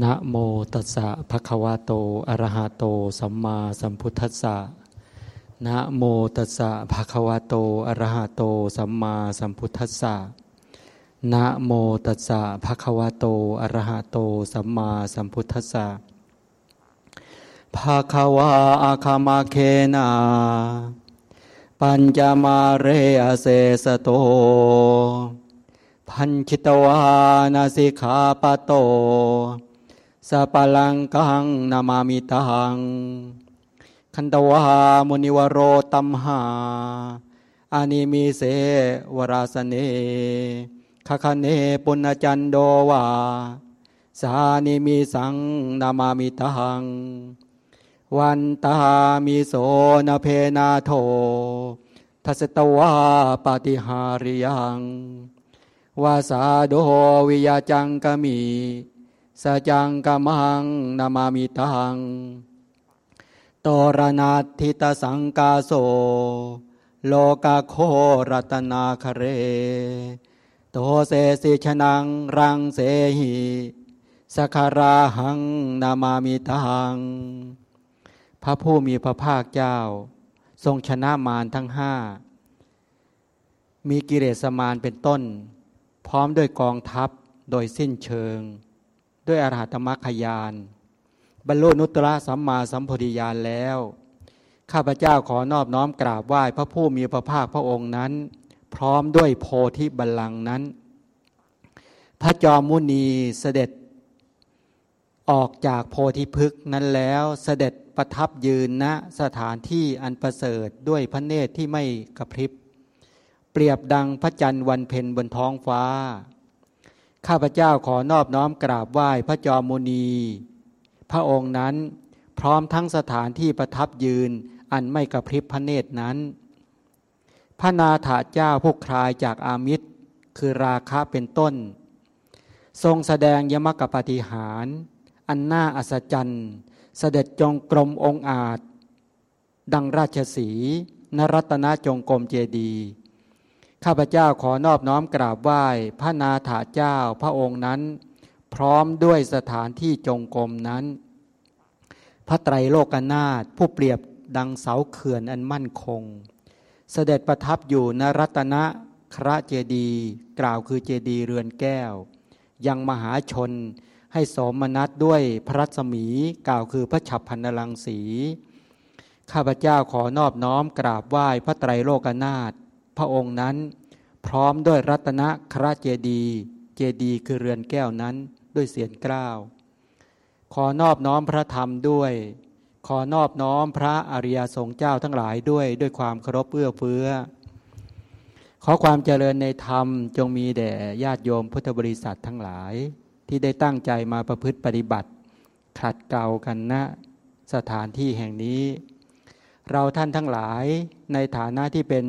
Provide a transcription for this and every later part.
นะโมตัสสะภะคะวะโต อะระหะโต สัมมาสัมพุทธัสสะนะโมตัสสะภะคะวะโต อะระหะโต สัมมาสัมพุทธัสสะนะโมตัสสะภะคะวะโต อะระหะโต สัมมาสัมพุทธัสสะภะคะวะอะคะมะเคนาปัญจมาเรอเสสโต พันชิตวานาสิกขาปโต สัปลังกังนามามิตัง คันตวามุนิวโรตัมหาอานิมิเสวราสเนคคะเนปุณจันโดวาสานิมิสังนามามิตัง วันตามิโสนเพนาโททัสตวาปฏิหาริยังวาสาโดวิยาจังกมี สจังกมังนามามิตังตรนาทิตสังกาโส โลกาโครัตนาคเร โตเสสิชนังรังเสหิสคาราหังนามามิตังพระผู้มีพระภาคเจ้า ทรงชนะมารทั้งห้า มีกิเลสมารเป็นต้น พร้อมด้วยกองทัพโดยสิ้นเชิง ด้วยอรหัตมรรคยาน บรรลุนุตตะสัมมาสัมโพธิญาณแล้ว ข้าพเจ้าขอนอบน้อมกราบไหว้พระผู้มีพระภาคพระองค์นั้น พร้อมด้วยโพธิบัลลังก์นั้น พระจอมมุนีเสด็จออกจากโพธิพฤกนั้นแล้วเสด็จประทับยืนณนะสถานที่อันประเสริฐด้วยพระเนตรที่ไม่กระพริบ เปรียบดังพระจันทร์วันเพ็ญบนท้องฟ้า ข้าพเจ้าขอนอบน้อมกราบไหว้พระจอมมุนี พระองค์นั้นพร้อมทั้งสถานที่ประทับยืนอันไม่กระพริบพระเนตรนั้น พระนาถาเจ้าผู้คลายจากอามิตรคือราคะเป็นต้น ทรงแสดงยมกปฏิหาร อันน่าอัศจรรย์เสด็จจงกรมองอาจ ดังราชสีนรัตนจงกรมเจดีย์ ข้าพเจ้าขอนอบน้อมกราบไหว้พระนาถาเจ้าพระองค์นั้น พร้อมด้วยสถานที่จงกรมนั้น พระไตรโลกนาถผู้เปรียบดังเสาเขื่อนอันมั่นคง เสด็จประทับอยู่นรัตนะคระเจดีกล่าวคือเจดีเรือนแก้ว ยังมหาชนให้สมนัตด้วยพระรัศมีกล่าวคือพระฉับพันลังสี ข้าพเจ้าขอนอบน้อมกราบไหว้พระไตรโลกนาถ พระองค์นั้น พร้อมด้วยรัตนคราเจดีเจดีคือเรือนแก้วนั้นด้วยเสียงกล้าว ขอนอบน้อมพระธรรมด้วย ขอนอบน้อมพระอริยสงฆ์เจ้าทั้งหลายด้วยด้วยความเคารพเอื้อเฟื้อ ขอความเจริญในธรรมจงมีแด่ญาติโยมพุทธบริษัททั้งหลาย ที่ได้ตั้งใจมาประพฤติปฏิบัติขัดเกลากันณนะสถานที่แห่งนี้ เราท่านทั้งหลายในฐานะที่เป็น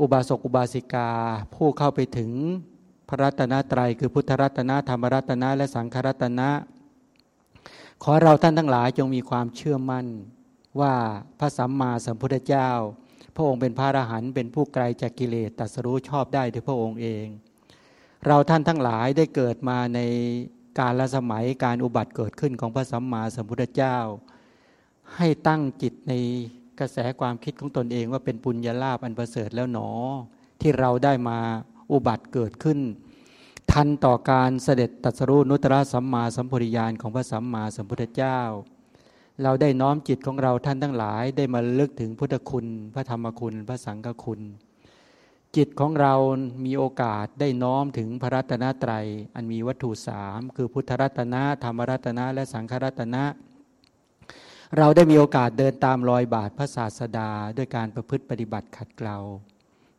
อุบาสกอุบาสิกา ผู้เข้าไปถึงพระรัตนตรัย คือพุทธรัตนะธรรมรัตนะและสังฆรัตนะ ขอเราท่านทั้งหลายจงมีความเชื่อมั่นว่าพระสัมมาสัมพุทธเจ้า พระองค์เป็นพระอรหันต์เป็นผู้ไกลจากกิเลสตัสรู้ชอบได้ด้วยพระองค์เอง เราท่านทั้งหลายได้เกิดมาในการละสมัยการอุบัติเกิดขึ้นของพระสัมมาสัมพุทธเจ้า ให้ตั้งจิตใน กระแสความคิดของตนเองว่าเป็นปุญญาลาภอันประเสริฐแล้วหนอ ที่เราได้มาอุบัติเกิดขึ้น ทันต่อการเสด็จตัสรู้นุตตรสัมมาสัมพุริยานของพระสัมมาสัมพุทธเจ้า เราได้น้อมจิตของเราท่านทั้งหลายได้มาลึกถึงพุทธคุณ พระธรรมคุณ พระสังฆคุณ จิตของเรามีโอกาสได้น้อมถึงพระรัตนตรัย อันมีวัตถุสามคือพุทธรัตนะธรรมรัตนะและสังฆรัตนะ เราได้มีโอกาสเดินตามรอยบาทพระศาสดาด้วยการประพฤติปฏิบัติขัดเกลา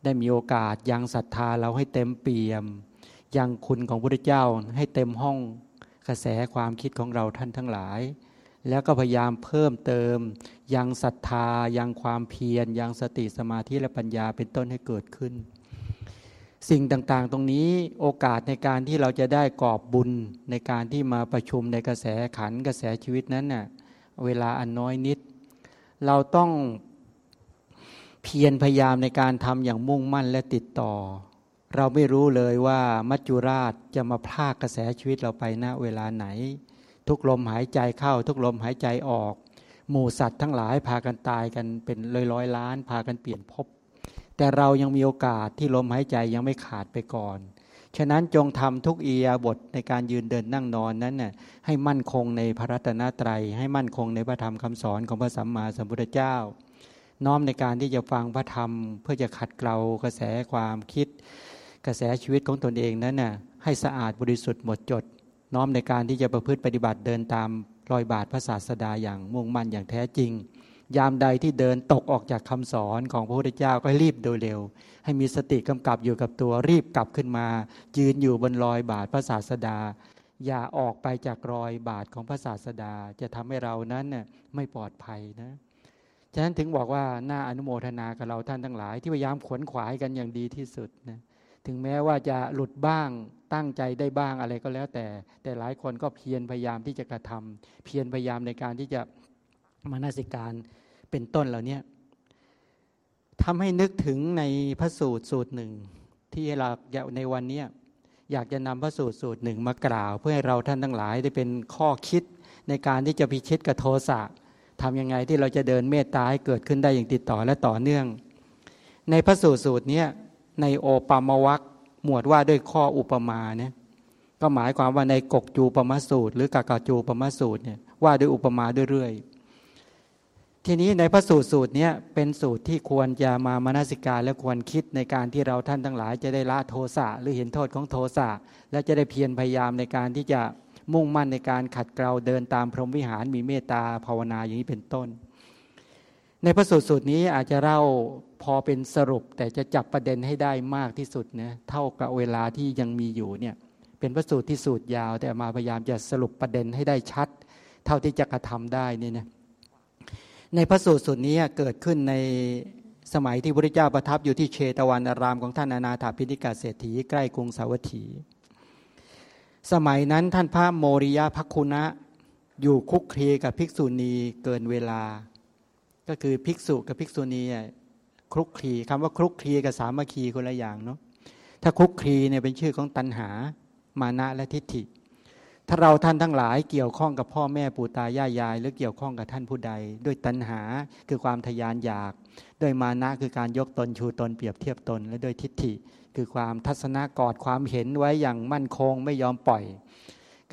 ได้มีโอกาสยังศรัทธาเราให้เต็มเปี่ยม ยังคุณของพระเจ้าให้เต็มห้องกระแสความคิดของเราท่านทั้งหลาย แล้วก็พยายามเพิ่มเติม ยังศรัทธา ยังความเพียร ยังสติสมาธิและปัญญาเป็นต้นให้เกิดขึ้น สิ่งต่างๆ ตรงนี้โอกาสในการที่เราจะได้กอบบุญในการที่มาประชุมในกระแสขันกระแสชีวิตนั้นน่ะ เวลาอันน้อยนิด เราต้องเพียรพยายามในการทำอย่างมุ่งมั่นและติดต่อ เราไม่รู้เลยว่ามัจจุราชจะมาพากกระแสชีวิตเราไปณเวลาไหน ทุกลมหายใจเข้า ทุกลมหายใจออก หมู่สัตว์ทั้งหลายพากันตายกันเป็นร้อยร้อยล้าน พากันเปลี่ยนภพแต่เรายังมีโอกาสที่ลมหายใจยังไม่ขาดไปก่อน ฉะนั้นจงทำทุกอียาบทในการยืนเดินนั่งนอนนั้นน่ยให้มั่นคงในพระรัตนตรัย ให้มั่นคงในพระธรรมคำสอนของพระสัมมาสัมพุทธเจ้า น้อมในการที่จะฟังพระธรรม เพื่อจะขัดเกลากระแสความคิด กระแสชีวิตของตนเองนั้นน่ะให้สะอาดบริสุทธิ์หมดจด น้อมในการที่จะประพฤติปฏิบัติเดินตามรอยบาทพระศาสดาอย่างมุ่งมั่นอย่างแท้จริง ยามใดที่เดินตกออกจากคำสอนของพระพุทธเจ้าก็รีบโดยเร็ว ให้มีสติกำกับอยู่กับตัวรีบกลับขึ้นมา ยืนอยู่บนรอยบาทพระศาสดา อย่าออกไปจากรอยบาทของพระศาสดา จะทำให้เรานั้นน่ยไม่ปลอดภัยนะฉะนั้นถึงบอกว่าน่าอนุโมทนากับเราท่านทั้งหลาย ที่พยายามขวนขวายกันอย่างดีที่สุดนะถึงแม้ว่าจะหลุดบ้างตั้งใจได้บ้างอะไรก็แล้วแต่ แต่หลายคนก็เพียรพยายามที่จะกระทำเพียรพยายามในการที่จะ มานาสิการเป็นต้นเหล่านี้ทำให้นึกถึงในพระสูตรสูตรหนึ่ง ที่เราในวันนี้อยากจะนำพระสูตรสูตรหนึ่งมากล่าว เพื่อให้เราท่านทั้งหลายได้เป็นข้อคิดในการที่จะพิชิตกับโทสะทำยังไงที่เราจะเดินเมตตาให้เกิดขึ้นได้อย่างติดต่อและต่อเนื่อง ในพระสูตรสูตรนี้ในโอปามวัคหมวดว่าด้วยข้ออุปมาเนี่ยก็หมายความว่าในกกจูปมาสูตร หรือกากาจูปมาสูตรเนี่ยว่าด้วยอุปมาด้วยเรื่อย ทีนี้ในพระสูตรสูตรนี้เป็นสูตรที่ควรจะมามานาสิการและควรคิดในการที่เราท่านทั้งหลาย จะได้ละโทสะหรือเห็นโทษของโทสะและจะได้เพียรพยายามในการที่จะมุ่งมั่นในการขัดเกลาเดินตามพรหมวิหารมีเมตตาภาวนาอย่างนี้เป็นต้น ในพระสูตรสูตรนี้อาจจะเล่าพอเป็นสรุป แต่จะจับประเด็นให้ได้มากที่สุดนะเท่ากับเวลาที่ยังมีอยู่เนี่ยเป็นพระสูตรที่สูตรยาว แต่มาพยายามจะสรุปประเด็นให้ได้ชัด เท่าที่จะกระทำได้นี่นะ ในพระสูตรสุดนี้เกิดขึ้นในสมัยที่พระเจ้าประทับอยู่ที่เชตวันอารามของท่านอนาถาพิณิกาเศรษฐีใกล้กรุงสาวัตถี สมัยนั้นท่านพระโมริยาภักคุณะอยู่คุกคีกับภิกษุณีเกินเวลา ก็คือภิกษุกับภิกษุณีคลุกคลีคำว่าคลุกคลีกับสามัคคีคนละอย่างเนาะถ้าคลุกคลีเนี่ยเป็นชื่อของตัณหา มานะและทิฏฐิ ถ้าเราท่านทั้งหลายเกี่ยวข้องกับพ่อแม่ปู่ตายายยาย หรือเกี่ยวข้องกับท่านผู้ใด ด้วยตัณหาคือความทยานอยาก ด้วยมานะคือการยกตนชูตนเปรียบเทียบตน และด้วยทิฏฐิ คือความทัศนะกอดความเห็นไว้อย่างมั่นคงไม่ยอมปล่อย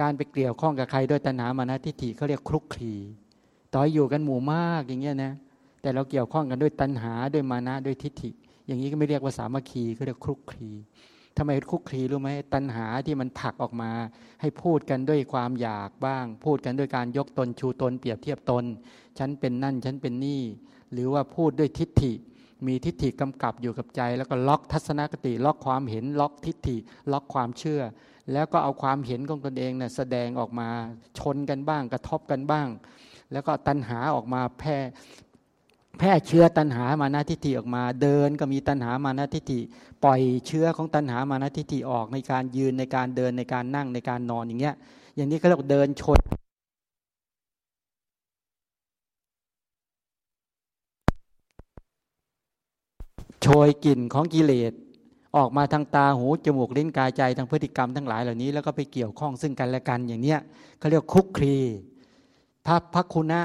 การไปเกี่ยวข้องกับใครด้วยตัณหามานะทิฏฐิเขาเรียกคลุกคลีต่ออยู่กันหมู่มากอย่างเงี้ยนะแต่เราเกี่ยวข้องกันด้วยตัณหาด้วยมานะด้วยทิฏฐิ อย่างนี้ก็ไม่เรียกว่าสามัคคีเขาเรียกคลุกคลี ทำไมคุกคลีรู้ไหมตัณหาที่มันผักออกมา ให้พูดกันด้วยความอยากบ้าง พูดกันด้วยการยกตนชูตนเปรียบเทียบตน ฉันเป็นนั่นฉันเป็นนี่ หรือว่าพูดด้วยทิฏฐิ มีทิฏฐิกำกับอยู่กับใจ แล้วก็ล็อกทัศนคติ ล็อกความเห็นล็อกทิฏฐิ ล็อกความเชื่อ แล้วก็เอาความเห็นของตนเองนะ่ะแสดงออกมาชนกันบ้าง กระทบกันบ้าง แล้วก็ตัณหาออกมาแพร่ แพร่เชื้อตัณหามานาทิฏฐิออกมา เดินก็มีตัณหามานาทิฏฐิปล่อยเชื้อของตัณหามานาทิฏฐิออกในการยืนในการเดินในการนั่งในการนอนอย่างเงี้ย อย่างนี้เขาเรียกเดินชนโชยกลิ่นของกิเลสออกมาทางตาหูจมูกลิ้นกายใจทางพฤติกรรมทั้งหลายเหล่านี้ แล้วก็ไปเกี่ยวข้องซึ่งกันและกันอย่างเนี้ยเขาเรียกคุกคลีพระพักคุณะ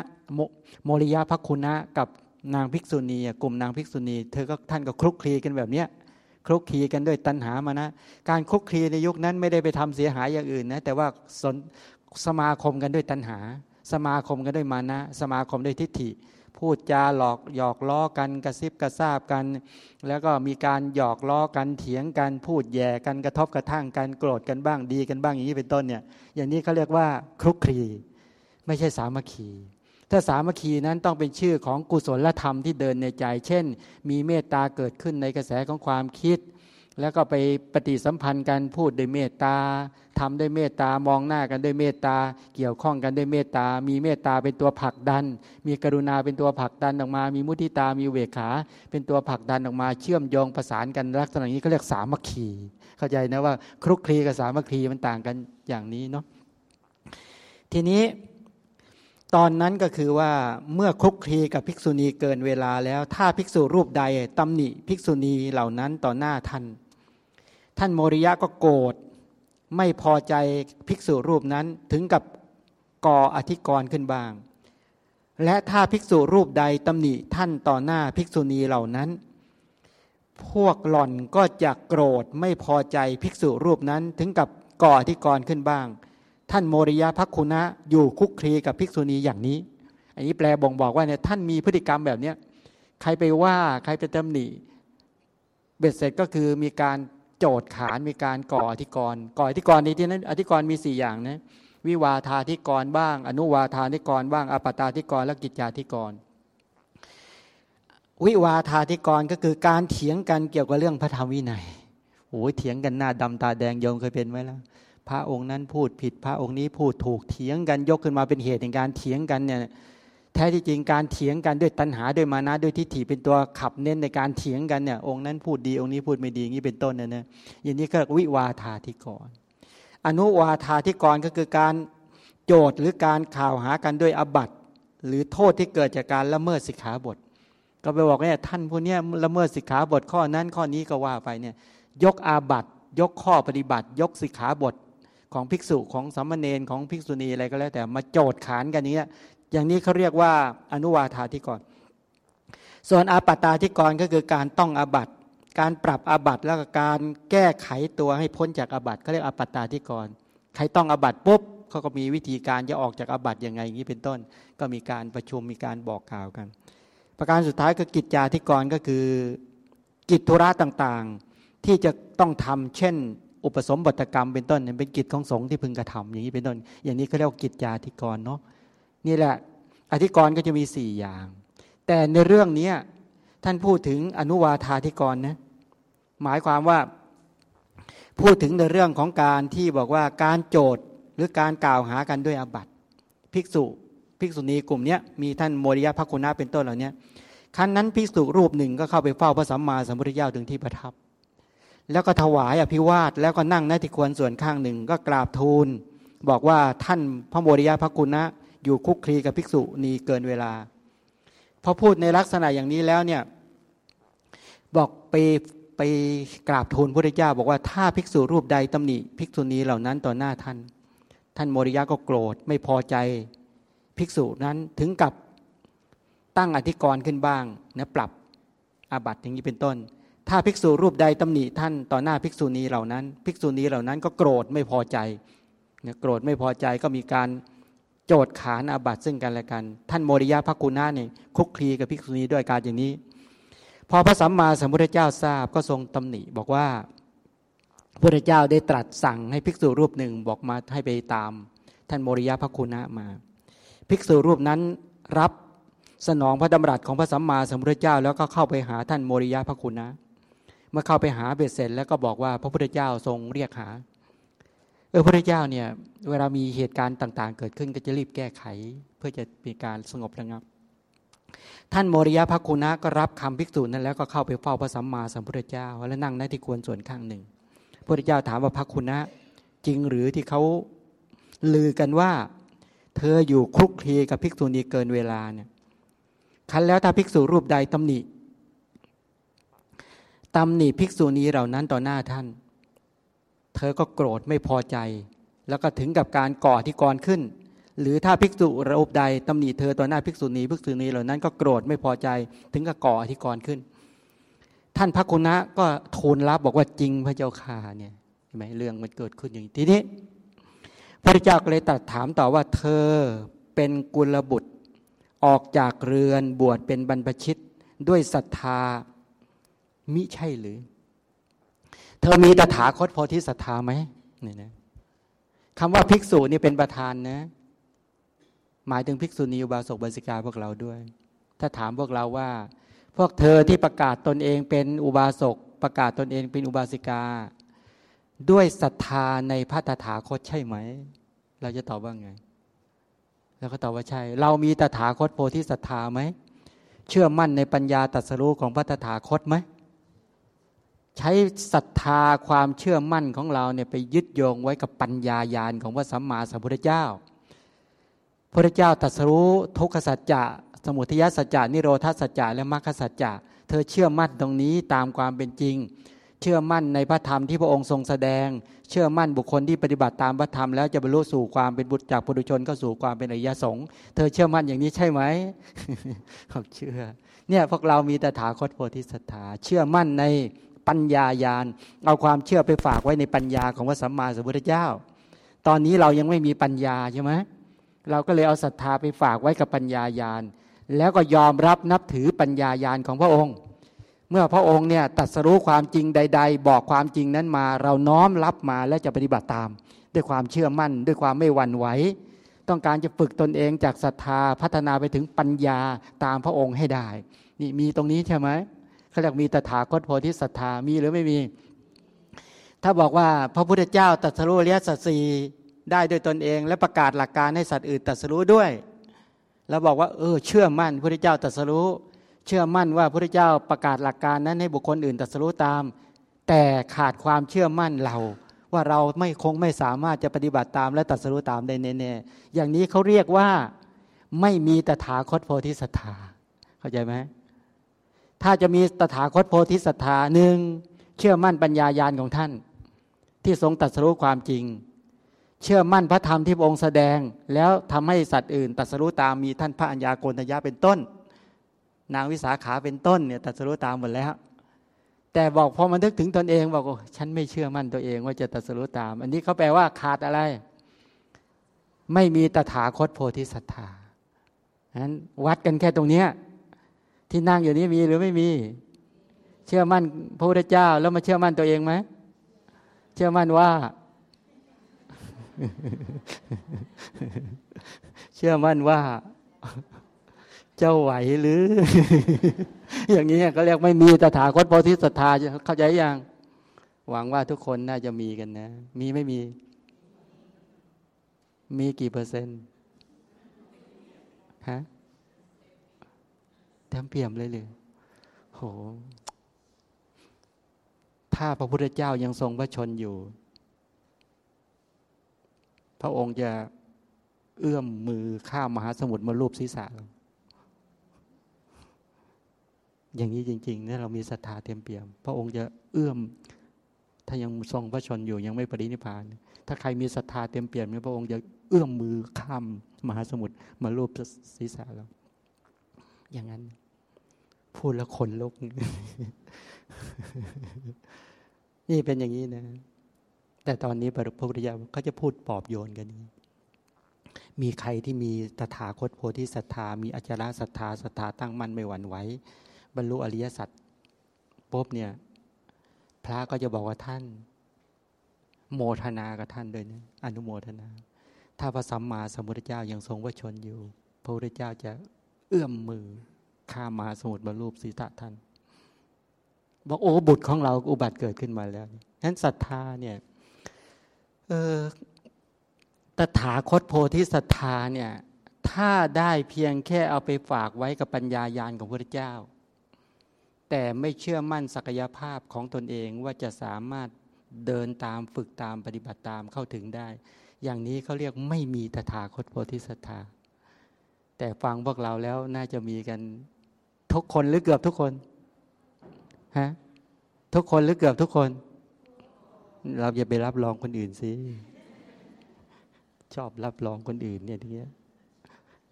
โมริยะพักคุณะกับ นางภิกษุณีกลุ่มนางภิกษุณีเธอก็ท่านก็คลุกคลีกันแบบเนี้ยคลุกคลีกันด้วยตัณหามานะ การคลุกคลีในยุคนั้นไม่ได้ไปทำเสียหายอย่างอื่นนะแต่ว่าสนสมาคมกันด้วยตัณหา สมาคมกันด้วยมานะ สมาคมด้วยทิฏฐิ พูดจาหลอกหยอกล้อกันกระซิบกระซาบกัน แล้วก็มีการหยอกล้อกันเถียงกันพูดแย่กันกระทบกระทั่งกันโกรธกันบ้างดีกันบ้างอย่างนี้เป็นต้นเนี่ยอย่างนี้เขาเรียกว่าคลุกคลีไม่ใช่สามัคคี ถ้าสามัคคีนั้นต้องเป็นชื่อของกุศลธรรมที่เดินในใจ เช่น มีเมตตาเกิดขึ้นในกระแสของความคิด แล้วก็ไปปฏิสัมพันธ์กันพูดด้วยเมตตาทำด้วยเมตตามองหน้ากันด้วยเมตตาเกี่ยวข้องกันด้วยเมตตา มีเมตตาเป็นตัวผลักดัน มีกรุณาเป็นตัวผลักดันออกมา มีมุทิตามีเวขา เป็นตัวผลักดันออกมาเชื่อมโยงประสานกันลักษณะนี้เขาเรียกสามัคคีเข้าใจนะว่าครุกคลีกับสามัคคีมันต่างกันอย่างนี้เนาะทีนี้ ตอนนั้นก็คือว่าเมื่อคลุกคลีกับภิกษุณีเกินเวลาแล้ว ถ้าภิกษุรูปใดตำหนิภิกษุณีเหล่านั้นต่อหน้าท่าน ท่านโมริยะก็โกรธไม่พอใจภิกษุรูปนั้นถึงกับก่ออธิกรณ์ขึ้นบ้าง และถ้าภิกษุรูปใดตำหนิท่านต่อหน้าภิกษุณีเหล่านั้น พวกหล่อนก็จะโกรธไม่พอใจภิกษุรูปนั้นถึงกับก่ออธิกรณ์ขึ้นบ้าง ท่านโมริยะพักคุณะอยู่คุกคีกับภิกษุณีอย่างนี้ อันนี้แปลบ่งบอกว่าเนี่ยท่านมีพฤติกรรมแบบเนี้ยใครไปว่าใครไปตำหนิเบ็ดเสร็จก็คือมีการโจทย์ขานมีการก่ออธิกรณ์ก่ออธิกรณ์ในที่นั้นอธิกรณ์มีสี่อย่างนะวิวาธาธิกรบ้าง อนุวาธาธิกรบ้างอปตาธิกรและกิจจาธิกร วิวาธาธิกรก็คือการเถียงกันเกี่ยวกับเรื่องพระธรรมวินัยโอ้ยเถียงกันหน้าดำตาแดงโยมเคยเป็นไหมล่ะ พระองค์นั้นพูดผิดพระองค์นี้พูดถูกเถียงกันยกขึ้นมาเป็นเหตุในการเถียงกันเนี่ยแท้ที่จริงการเถียงกันด้วยตัณหาด้วยมานะด้วยทิฏฐิเป็นตัวขับเน้นในการเถียงกันเนี่ยองค์นั้นพูดดีองค์นี้พูดไม่ดีอย่างนี้เป็นต้นเนะนะอย่างนี้ก็วิวาทาธิกร อนุวาทาธิกรก็คือการโจทย์หรือการข่าวหากันด้วยอบัตหรือโทษที่เกิดจากการละเมิดสิกขาบท ก็ไปบอกเนี่ยท่านผู้นี้ละเมิดสิกขาบทข้อนั้นข้อนี้ก็ว่าไปเนี่ยยกอาบัตยกข้อปฏิบัติ ยกสิกขาบท ของภิกษุของสัมมาเนนของภิกษุณีอะไรก็แล้วแต่มาโจทย์ขานกันนี้อย่างนี้เขาเรียกว่าอนุวาธาธิกร ส่วนอาปัตตาธิกรก็คือการต้องอาบัตการปรับอาบัตแล้วก็การแก้ไขตัวให้พ้นจากอาบัตเขาเรียกอาปัตตาธิกร ใครต้องอาบัตปุ๊บเขาก็มีวิธีการจะออกจากอาบัตยังไงอย่างนี้เป็นต้น ก็มีการประชุมมีการบอกกล่าวกัน ประการสุดท้ายคือกิจจาธิกรก็คือกิจธุระต่างๆที่จะต้องทำเช่น อุปสมบทกรรมเป็นต้นเป็นกิจของสงฆ์ที่พึงกระทำอย่างนี้เป็นต้น อย่างนี้เขาเรียกว่ากิจจาธิกรเนาะนี่แหละอธิกรณ์ก็จะมีสี่อย่าง แต่ในเรื่องนี้ท่านพูดถึงอนุวาธาธิกรนะหมายความว่าพูดถึงในเรื่องของการที่บอกว่าการโจทย์หรือการกล่าวหากันด้วยอบัตภิกษุภิกษุณีกลุ่มนี้มีท่านโมริยะพักคุณาเป็นต้นเหล่านี้ครั้นนั้นภิกษุรูปหนึ่งก็เข้าไปเฝ้าพระสัมมาสัมพุทธเจ้าถึงที่ประทับ แล้วก็ถวายอภิวาทแล้วก็นั่งนที่ควรส่วนข้างหนึ่งก็กราบทูล บอกว่าท่านพระโมริยะพักคุณะอยู่คุกคลีกับภิกษุนีเกินเวลาพอพูดในลักษณะอย่างนี้แล้วเนี่ยบอกไปไปกราบทูลพระเจ้า บอกว่าถ้าภิกษุรูปใดตำหนิภิกษุณีเหล่านั้นต่อหน้าท่าน ท่านโมริยะก็โกรธไม่พอใจภิกษุนั้นถึงกับตั้งอธิกรณ์ขึ้นบ้างนะปรับอาบัติอย่างนี้เป็นต้น ถ้าภิกษุรูปใดตำหนิท่านต่อหน้าภิกษุณีเหล่านั้น ภิกษุณีเหล่านั้นก็โกรธไม่พอใจโกรธไม่พอใจก็มีการโจทย์ขานอาบัตซึ่งกันและกัน ท่านโมริยะพักกุณาเนี่ยคุกคลีกับภิกษุณีด้วยการอย่างนี้ พอพระสัมมาสัมพุทธเจ้าทราบก็ทรงตำหนิบอกว่าพระเจ้าได้ตรัสสั่งให้ภิกษุรูปหนึ่งบอกมาให้ไปตาม ท่านโมริยะพักกุณามา ภิกษุรูปนั้นรับสนองพระดำรัสของพระสัมมาสัมพุทธเจ้า แล้วก็เข้าไปหาท่านโมริยะพักกุณา เมื่อเข้าไปหาเบ็ดเสร็จ แล้วก็บอกว่าพระพุทธเจ้าทรงเรียกหา เออพระเจ้าเนี่ยเวลามีเหตุการณ์ต่าง ๆ เกิดขึ้นก็จะรีบแก้ไข เพื่อจะมีการสงบระงับ ท่านโมริยะพักคุณะก็รับคำภิกษุนั้นแล้วก็เข้าไปเฝ้าพระสัมมาสัมพุทธเจ้า แล้วนั่งในที่ควรส่วนข้างหนึ่งพระพุทธเจ้าถามว่าพักคุณะจริงหรือที่เขาลือกันว่า เธออยู่คลุกคลีกับภิกษุณีเกินเวลาเนี่ยคันแล้วถ้าภิกษุรูปใดตำหนิ ตำหนิภิกษุณีเหล่านั้นต่อหน้าท่าน เธอก็โกรธไม่พอใจ แล้วก็ถึงกับการก่อที่กรขึ้น หรือถ้าภิกษุรูปใดตำหนิเธอต่อหน้าภิกษุณีภิกษุณีเหล่านั้นก็โกรธไม่พอใจ ถึงกับก่อที่กรขึ้น ท่านพระคุณะก็ทูลรับบอกว่าจริงพระเจ้าข่าเนี่ยเห็นไหมเรื่องมันเกิดขึ้นอย่างทีนี้พระเจ้าก็เลยตรัสถามต่อว่าเธอเป็นกุลบุตรออกจากเรือนบวชเป็นบรรพชิตด้วยศรัทธา มิใช่หรือ เธอมีตถาคตโพธิศรัทธาไหมนี่นะคำว่าภิกษุนี่เป็นประธานนะ หมายถึงภิกษุณีอุบาสกบาสิกาพวกเราด้วย ถ้าถามพวกเราว่า พวกเธอที่ประกาศตนเองเป็นอุบาสกประกาศตนเองเป็นอุบาสิกา ด้วยศรัทธาในพระตถาคตใช่ไหม เราจะตอบว่าไงเราก็ตอบว่าใช่ เรามีตถาคตโพธิศรัทธาไหม เชื่อมั่นในปัญญาตรัสรู้ของพระตถาคตไหม ใช้ศรัทธาความเชื่อมั่นของเราเนี่ยไปยึดโยงไว้กับปัญญายาณของพระสัมมาสัมพุทธเจ้า พระเจ้าตรัสรู้ทุกขสัจจะสมุทัยสัจจะนิโรธาสัจจะและมรรคสัจจะเธอเชื่อมั่นตรงนี้ตามความเป็นจริง เชื่อมั่นในพระธรรมที่พระองค์ทรงแสดง เชื่อมั่นบุคคลที่ปฏิบัติตามพระธรรมแล้วจะบรรลุสู่ความเป็นบุตรจากปุถุชนก็สู่ความเป็นอริยสงฆ์เธอเชื่อมั่นอย่างนี้ใช่ไหมเขาเชื่อ เนี่ยพวกเรามีแต่ถาคตโพธิสัตธาเชื่อมั่นใน ปัญญายาณเอาความเชื่อไปฝากไว้ในปัญญาของพระสัมมาสัมพุทธเจ้า ตอนนี้เรายังไม่มีปัญญาใช่ไหมเราก็เลยเอาศรัทธาไปฝากไว้กับปัญญายาณแล้วก็ยอมรับนับถือปัญญายาณของพระองค์ เมื่อพระองค์เนี่ยตัดสรู้ความจริงใด ๆ บอกความจริงนั้นมา เราน้อมรับมาและจะปฏิบัติตาม ด้วยความเชื่อมั่น ด้วยความไม่หวั่นไหวต้องการจะฝึกตนเองจากศรัทธาพัฒนาไปถึงปัญญาตามพระองค์ให้ได้ นี่มีตรงนี้ใช่ไหม เขาเรียกมีตถาคตโพธิศรัทธามีหรือไม่มี ถ้าบอกว่าพระพุทธเจ้าตัสรู้เรียสัตสีได้ด้วยตนเอง และประกาศหลักการให้สัตว์อื่นตัสรู้ด้วยแล้วบอกว่าเออเชื่อมั่นพระพุทธเจ้าตรัสรู้ เชื่อมั่นว่าพระพุทธเจ้าประกาศหลักการนั้นให้บุคคลอื่นตรัสรู้ตาม แต่ขาดความเชื่อมั่นเราว่าเราไม่คงไม่สามารถจะปฏิบัติตามและตรัสรู้ตามได้แน่ๆอย่างนี้เขาเรียกว่าไม่มีตถาคตโพธิสัตธาเข้าใจไหม ถ้าจะมีตถาคตโพธิสัตธาหนึ่งเชื่อมั่นปัญญายาณของท่าน ที่ทรงตรัสรู้ความจริง เชื่อมั่นพระธรรมที่พระองค์แสดง แล้วทำให้สัตว์อื่นตัดสรู้ตามมีท่านพระัญญาโกณทยะเป็นต้น นางวิสาขาเป็นต้นเนี่ยตัดสรู้ตามหมดแล้ว แต่บอกพอมันนึกถึงตนเองบอกโอ้ฉันไม่เชื่อมั่นตัวเองว่าจะตัดสรู้ตาม อันนี้เขาแปลว่าขาดอะไร ไม่มีตถาคตโพธิสัตธานั้นวัดกันแค่ตรงเนี้ย ที่นั่งอยู่นี้มีหรือไม่มี เชื่อมั่นพระพุทธเจ้า แล้วมาเชื่อมั่นตัวเองไหมเชื่อมั่นว่า เชื่อมั่นว่า เจ้าไหวหรือ อย่างนี้ก็เรียกไม่มีตถาคตโพธิสัตธาเข้าใจยังหวังว่าทุกคนน่าจะมีกันนะ มีไม่มี มีกี่เปอร์เซ็นต์ฮะ เต็มเปี่ยมเลยเลยโห ถ้าพระพุทธเจ้ายังทรงพระชนอยู่ พระองค์จะเอื้อมมือข้ามมหาสมุทรมาลูบศีรษะเราอย่างนี้จริงๆเนี่ยเรามีศรัทธาเต็มเปี่ยม พระองค์จะเอื้อม ถ้ายังทรงพระชนอยู่ยังไม่ปรินิพพาน ถ้าใครมีศรัทธาเต็มเปี่ยมเนี่ยพระองค์จะเอื้อมมือข้ามมหาสมุทรมาลูบศีรษะเรา อย่างนั้น พูดแล้วขนลุก นี่เป็นอย่างนี้นะ แต่ตอนนี้พระพุทธเจ้าเขาจะพูดปอบโยนกันนี้มีใครที่มีตถาคตโพธิศรัทธา มีอจารศรัทธาศรัทธาตั้งมั่นไม่หวั่นไหวบรรลุอริยสัจปุ๊บเนี่ย พระก็จะบอกว่าท่าน โมทนากับท่านด้วยนะอนุโมทนา ถ้าพระสัมมาสัมพุทธเจ้ายังทรงวชนอยู่ พระพุทธเจ้าจะ เอื้อมมือข้ามาสมุทรบรรลุศีรษะท่านบอกโอ้บุตรของเราอุบัติเกิดขึ้นมาแล้วนั้นศรัทธาเนี่ยเออตถาคตโพธิสัตธาเนี่ยถ้าได้เพียงแค่เอาไปฝากไว้กับปัญญายาณของพระเจ้า แต่ไม่เชื่อมั่นศักยภาพของตนเองว่าจะสามารถเดินตามฝึกตามปฏิบัติตามเข้าถึงได้ อย่างนี้เขาเรียกไม่มีตถาคตโพธิสัตธา แต่ฟังพวกเราแล้วน่าจะมีกัน ทุกคนหรือเกือบทุกคนฮะทุกคนหรือเกือบทุกคน เราอย่าไปรับรองคนอื่นสิชอบรับรองคนอื่น เนี่ยทีเนี้ย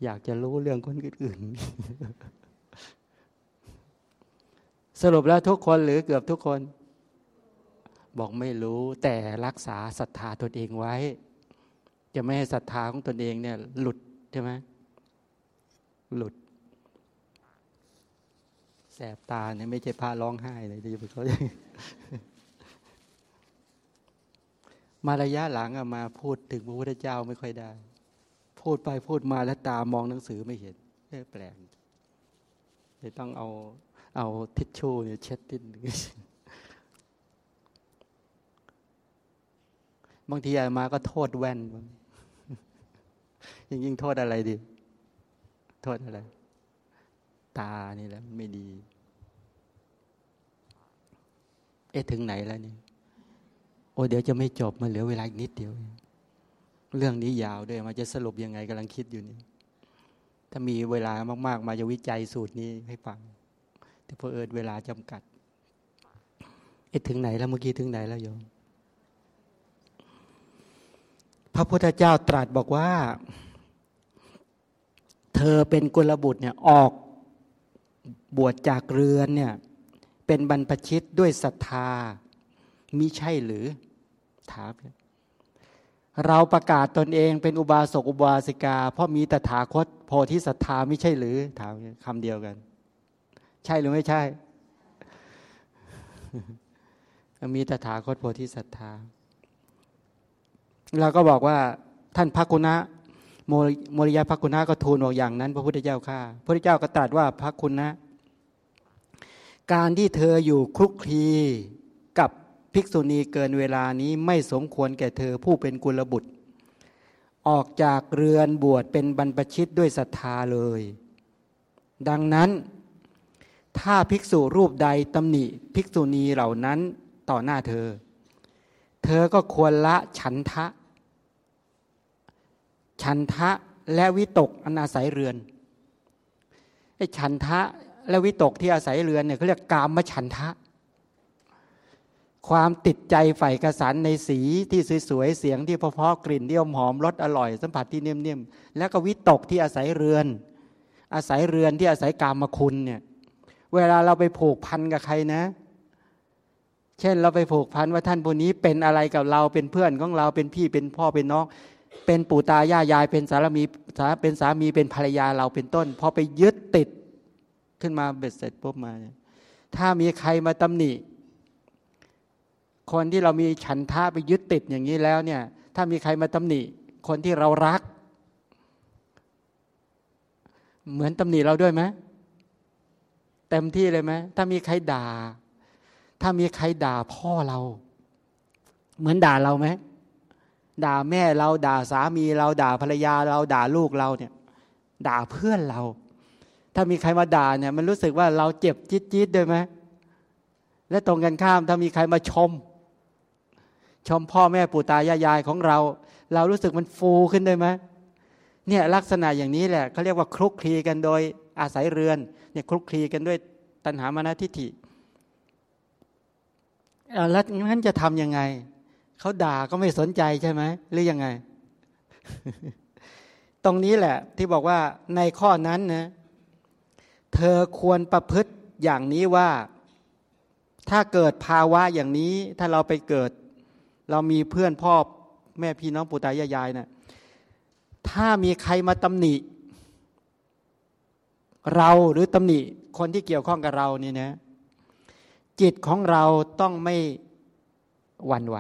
อยากจะรู้เรื่องคนอื่น สรุปแล้วทุกคนหรือเกือบทุกคน บอกไม่รู้แต่รักษาศรัทธาตนเองไว้ จะไม่ให้ศรัทธาของตนเองเนี่ย หลุดใช่ไหม หลุด แสบตาเนี่ยไม่ใช่พาร้องไห้เลยจะไปเขามาระยะหลังมาพูดถึงพระพุทธเจ้าไม่ค่อยได้ พูดไปพูดมาแล้วตามองหนังสือไม่เห็นแปลกเลยต้องเอาเอาทิชชู่เนี่ยเช็ดติ้นบางทีอามาก็โทษแว่นยิ่งยิ่งโทษอะไรดี โทษอะไร ตานี่แหละไม่ดี เอ๊ะถึงไหนแล้วนี่ โอ้เดี๋ยวจะไม่จบมันเหลือเวลาอีกนิดเดียว เรื่องนี้ยาวด้วยมาจะสรุปยังไงกำลังคิดอยู่นี่ ถ้ามีเวลามาก ๆ มาจะวิจัยสูตรนี้ให้ฟัง แต่พอเอิดเวลาจำกัด เอถึงไหนแล้วเมื่อกี้ถึงไหนแล้วโยมพระพุทธเจ้าตรัสบอกว่า เธอเป็นกุลบุตรเนี่ยออกบวชจากเรือนเนี่ยเป็นบรรพชิตด้วยศรัทธามิใช่หรือถามเราประกาศตนเองเป็นอุบาสกอุบาสิกา เพราะมีตถาคตโพธิศรัทธาไม่ใช่หรือถามคำเดียวกัน ใช่หรือไม่ใช่ มีตถาคตโพธิศรัทธาเราก็บอกว่าท่านพักกุณะ โมริยาพักกุณะก็ทูลบอกอย่างนั้น พระพุทธเจ้าข้าพระพุทธเจ้าก็ตรัสว่าพักกุณะการที่เธออยู่คลุกคลีกับภิกษุณีเกินเวลานี้ไม่สมควรแก่เธอผู้เป็นกุลบุตร ออกจากเรือนบวชเป็นบรรพชิตด้วยศรัทธาเลย ดังนั้น ถ้าภิกษุรูปใดตำหนิภิกษุณีเหล่านั้นต่อหน้าเธอ เธอก็ควรละฉันทะ ฉันทะและวิตกอนาศัยเรือนไอ้ฉันทะและวิตกที่อาศัยเรือนเนี่ยเขาเรียกกามฉันทะ ความติดใจใฝ่กระสันในสีที่สวยๆเสียงที่เพาะๆกลิ่นที่หอมรสอร่อย สัมผัสที่เนิ่มๆแล้วก็วิตกที่อาศัยเรือน อาศัยเรือนที่อาศัยกามคุณเนี่ยเวลาเราไปผูกพันกับใครนะ เช่นเราไปผูกพันว่าท่านผู้นี้เป็นอะไรกับเราเป็นเพื่อนของเราเป็นพี่เป็นพ่อเป็นน้อง เป็นปู่ตายายายเป็นสารมีเป็นสามีเป็นภรรยาเราเป็นต้นพอไปยึดติดขึ้นมาเบ็ดเสร็จปุ๊บมา ถ้ามีใครมาตำหนิ คนที่เรามีฉันท่าไปยึดติดอย่างนี้แล้วเนี่ย ถ้ามีใครมาตำหนิ คนที่เรารัก เหมือนตำหนิเราด้วยไหมเต็มที่เลยไหมถ้ามีใครด่า ถ้ามีใครด่าพ่อเรา เหมือนด่าเราไหม ด่าแม่เราด่าสามีเราด่าภรรยาเราด่าลูกเราเนี่ย ด่าเพื่อนเรา ถ้ามีใครมาด่าเนี่ย มันรู้สึกว่าเราเจ็บจี๊ดจี๊ดด้วยไหมและตรงกันข้ามถ้ามีใครมาชม ชมพ่อแม่ปู่ตายายายของเรา เรารู้สึกมันฟูขึ้นด้ไหมเนี่ยลักษณะอย่างนี้แหละเขาเรียกว่าคลุกคลีกันโดยอาศัยเรือนเนี่ยคลุกคลีกันด้วยตัณหามานะทิฏฐิแล้วงั้นจะทํำยังไง เขาด่าก็ไม่สนใจใช่ไหมหรือยังไง ตรงนี้แหละ ที่บอกว่าในข้อนั้นนะเธอควรประพฤติอย่างนี้ว่า ถ้าเกิดภาวะอย่างนี้ ถ้าเราไปเกิด เรามีเพื่อนพ่อแม่พี่น้องปู่ตายายายเนะี่ยถ้ามีใครมาตำหนิ เราหรือตำหนิคนที่เกี่ยวข้องกับเรานี่นะจิตของเราต้องไม่หวั่นไหว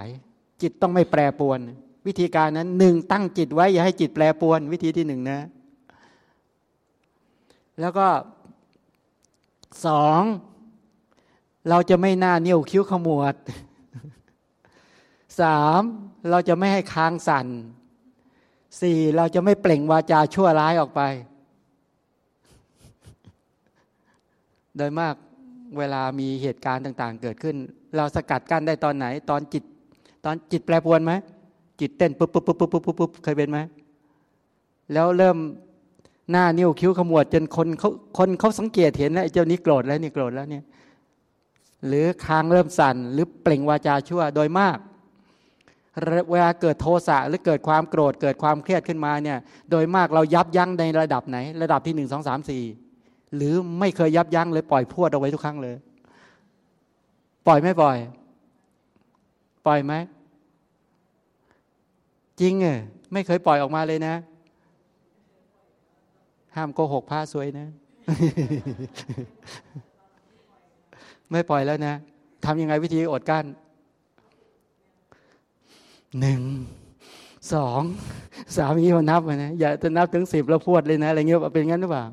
จิตต้องไม่แปรปวน วิธีการนั้นหนึ่งตั้งจิตไว้อย่าให้จิตแปรปวน วิธีที่หนึ่งนะ แล้วก็สองเราจะไม่หน้าเนียวคิ้วขมวดสามเราจะไม่ให้ค้างสันสี่เราจะไม่เปล่งวาจาชั่วร้ายออกไป โดยมากเวลามีเหตุการณ์ต่าง ๆ เกิดขึ้น เราสกัดกั้นได้ตอนไหน ตอนจิต ตอนจิตแปรปรวนไหมจิตเต้นปุ๊บปุ๊บปุ๊บปุ๊บปุ๊บปุ๊บเคยเป็นไหมแล้วเริ่มหน้านิ้วคิ้วขมวดจนคนเขาคนเขาสังเกตเห็นแล้วเจ้านี้โกรธแล้วนี่โกรธแล้วเนี่ย หรือคางเริ่มสั่นหรือเปล่งวาจาชั่วโดยมาก เวลาเกิดโทสะหรือเกิดความโกรธเกิดความเครียดขึ้นมาเนี่ย โดยมากเรายับยั้งในระดับไหน ระดับที่หนึ่งสองสามสี่หรือไม่เคยยับยั้งเลยปล่อยพวดเอาไว้ทุกครั้งเลย ปล่อยไม่ปล่อย ปล่อยไหมจริงเออไม่เคยปล่อยออกมาเลยนะ ห้ามโกหกพระสวยนะ ไม่ปล่อยแล้วนะทำยังไงวิธีอดกั้นหนึ่งสองสามีมานับนะอย่าจะนับถึงสิบแล้วพวดเลยนะอะไรเงี้ยเป็นงั้นหรือเปล่า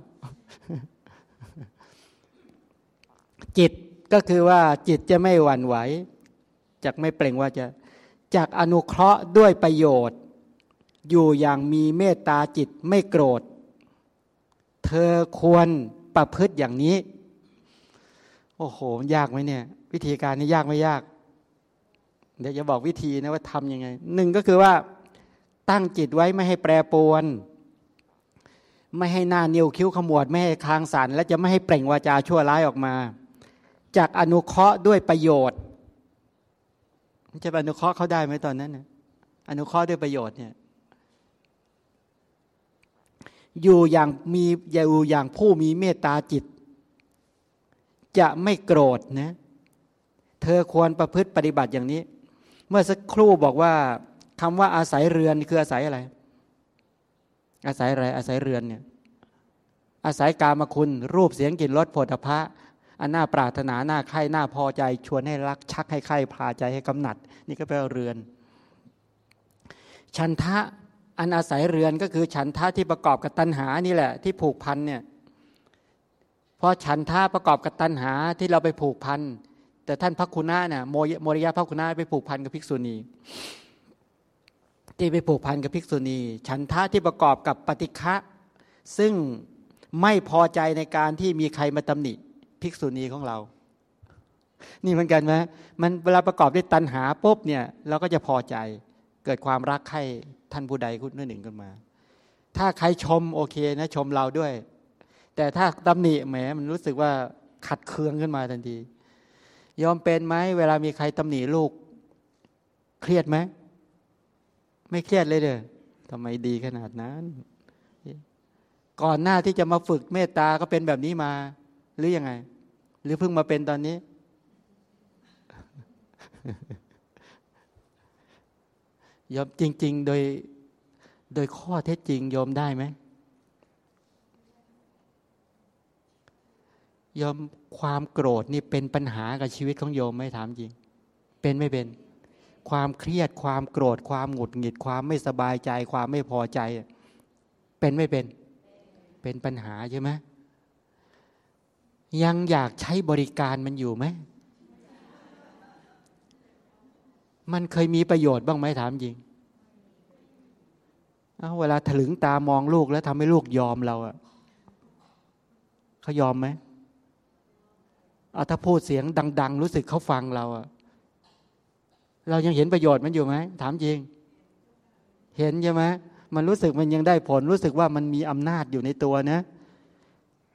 จิตก็คือว่าจิตจะไม่หวั่นไหว จากไม่เปล่งว่าจะจากอนุเคราะห์ด้วยประโยชน์ อยู่อย่างมีเมตตาจิตไม่โกรธ เธอควรประพฤติอย่างนี้ โอ้โหยากไหมเนี่ย วิธีการนี้ยากไม่ยาก เดี๋ยวจะบอกวิธีนะว่าทำยังไงหนึ่งก็คือว่าตั้งจิตไว้ไม่ให้แปรปรวนไม่ให้หน้านิ้วคิ้วขมวดไม่ให้คางสันและจะไม่ให้เปล่งวาจาชั่วร้ายออกมา จากอนุเคราะห์ด้วยประโยชน์ จะอนุเคราะห์เขาได้ไหมตอนนั้นนะอนุเคราะห์ด้วยประโยชน์เนี่ย อยู่อย่างมีอยู่อย่างผู้มีเมตตาจิต จะไม่โกรธนะ เธอควรประพฤติปฏิบัติอย่างนี้ เมื่อสักครู่บอกว่าคำว่าอาศัยเรือนคืออาศัยอะไร อาศัยอะไรอาศัยเรือนเนี่ย อาศัยกามคุณ รูปเสียงกลิ่นรสผลพระ อันน่าปรารถนาหน้าใคร่หน้าพอใจ ชวนให้รักชักให้ใคร่พาใจให้กำหนัด นี่ก็แปลว่าเรือน ฉันทะอันอาศัยเรือนก็คือฉันทะที่ประกอบกับตัณหานี่แหละ ที่ผูกพันเนี่ยพอฉันทะประกอบกับตัณหาที่เราไปผูกพันแต่ท่านพักคุณะเนี่ยโมโมริยะพักคุณะไปผูกพันกับภิกษุณีที่ไปผูกพันกับภิกษุณี ฉันทะที่ประกอบกับปฏิฆะซึ่งไม่พอใจในการที่มีใครมาตำหนิ ภิกษุณีของเรา นี่เหมือนกันไหมมันเวลาประกอบด้วยตัณหาปุ๊บเนี่ยเราก็จะพอใจเกิดความรักใครท่านผู้ใดคุณหนึ่งขึ้นมา ถ้าใครชมโอเคนะชมเราด้วย แต่ถ้าตำหนิแหมมันรู้สึกว่าขัดเคืองขึ้นมาทันที ยอมเป็นไหมเวลามีใครตำหนิลูก เครียดไหมไม่เครียดเลยเด้อทำไมดีขนาดนั้น ก่อนหน้าที่จะมาฝึกเมตตาก็เป็นแบบนี้มา หรือยังไง หรือเพิ่งมาเป็นตอนนี้ ยอมจริง ๆ โดยโดยข้อเท็จจริงยอมได้ไหมยอมความโกรธนี่เป็นปัญหากับชีวิตของโยมไม่ถามจริง เป็นไม่เป็น ความเครียดความโกรธ ความหงุดหงิด ความไม่สบายใจ ความไม่พอใจ เป็นไม่เป็น เป็นปัญหาใช่ไหม ยังอยากใช้บริการมันอยู่ไหม มันเคยมีประโยชน์บ้างไหมถามจริงเเวลาถลึงตามองลูกแล้วทำให้ลูกยอมเราอะเขายอมไหมเอาถ้าพูดเสียงดัง ๆ รู้สึกเขาฟังเราอะเรายังเห็นประโยชน์มันอยู่ไหมถามจริง เห็นใช่ไหมมันรู้สึกมันยังได้ผล รู้สึกว่ามันมีอำนาจอยู่ในตัวนะ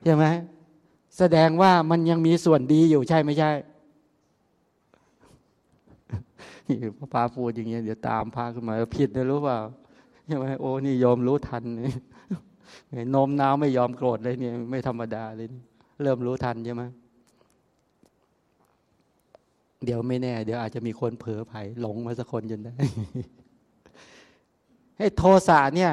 ใช่ไหม แสดงว่ามันยังมีส่วนดีอยู่ใช่ไม่ใช่นี่พระพาพูดอย่างเงี้ยเดี๋ยวตามพาขึ้นมาผิดนะรู้เปล่าใช่ไหมโอ้นี่ยอมรู้ทันนี่โน้มน้าวไม่ยอมโกรธเลยเนี่ยไม่ธรรมดาเลยเริ่มรู้ทันใช่ไหมเดี๋ยวไม่แน่ เดี๋ยวอาจจะมีคนเผลอไผ่หลงมาสักคนจนได้ให้โทสะเนี่ย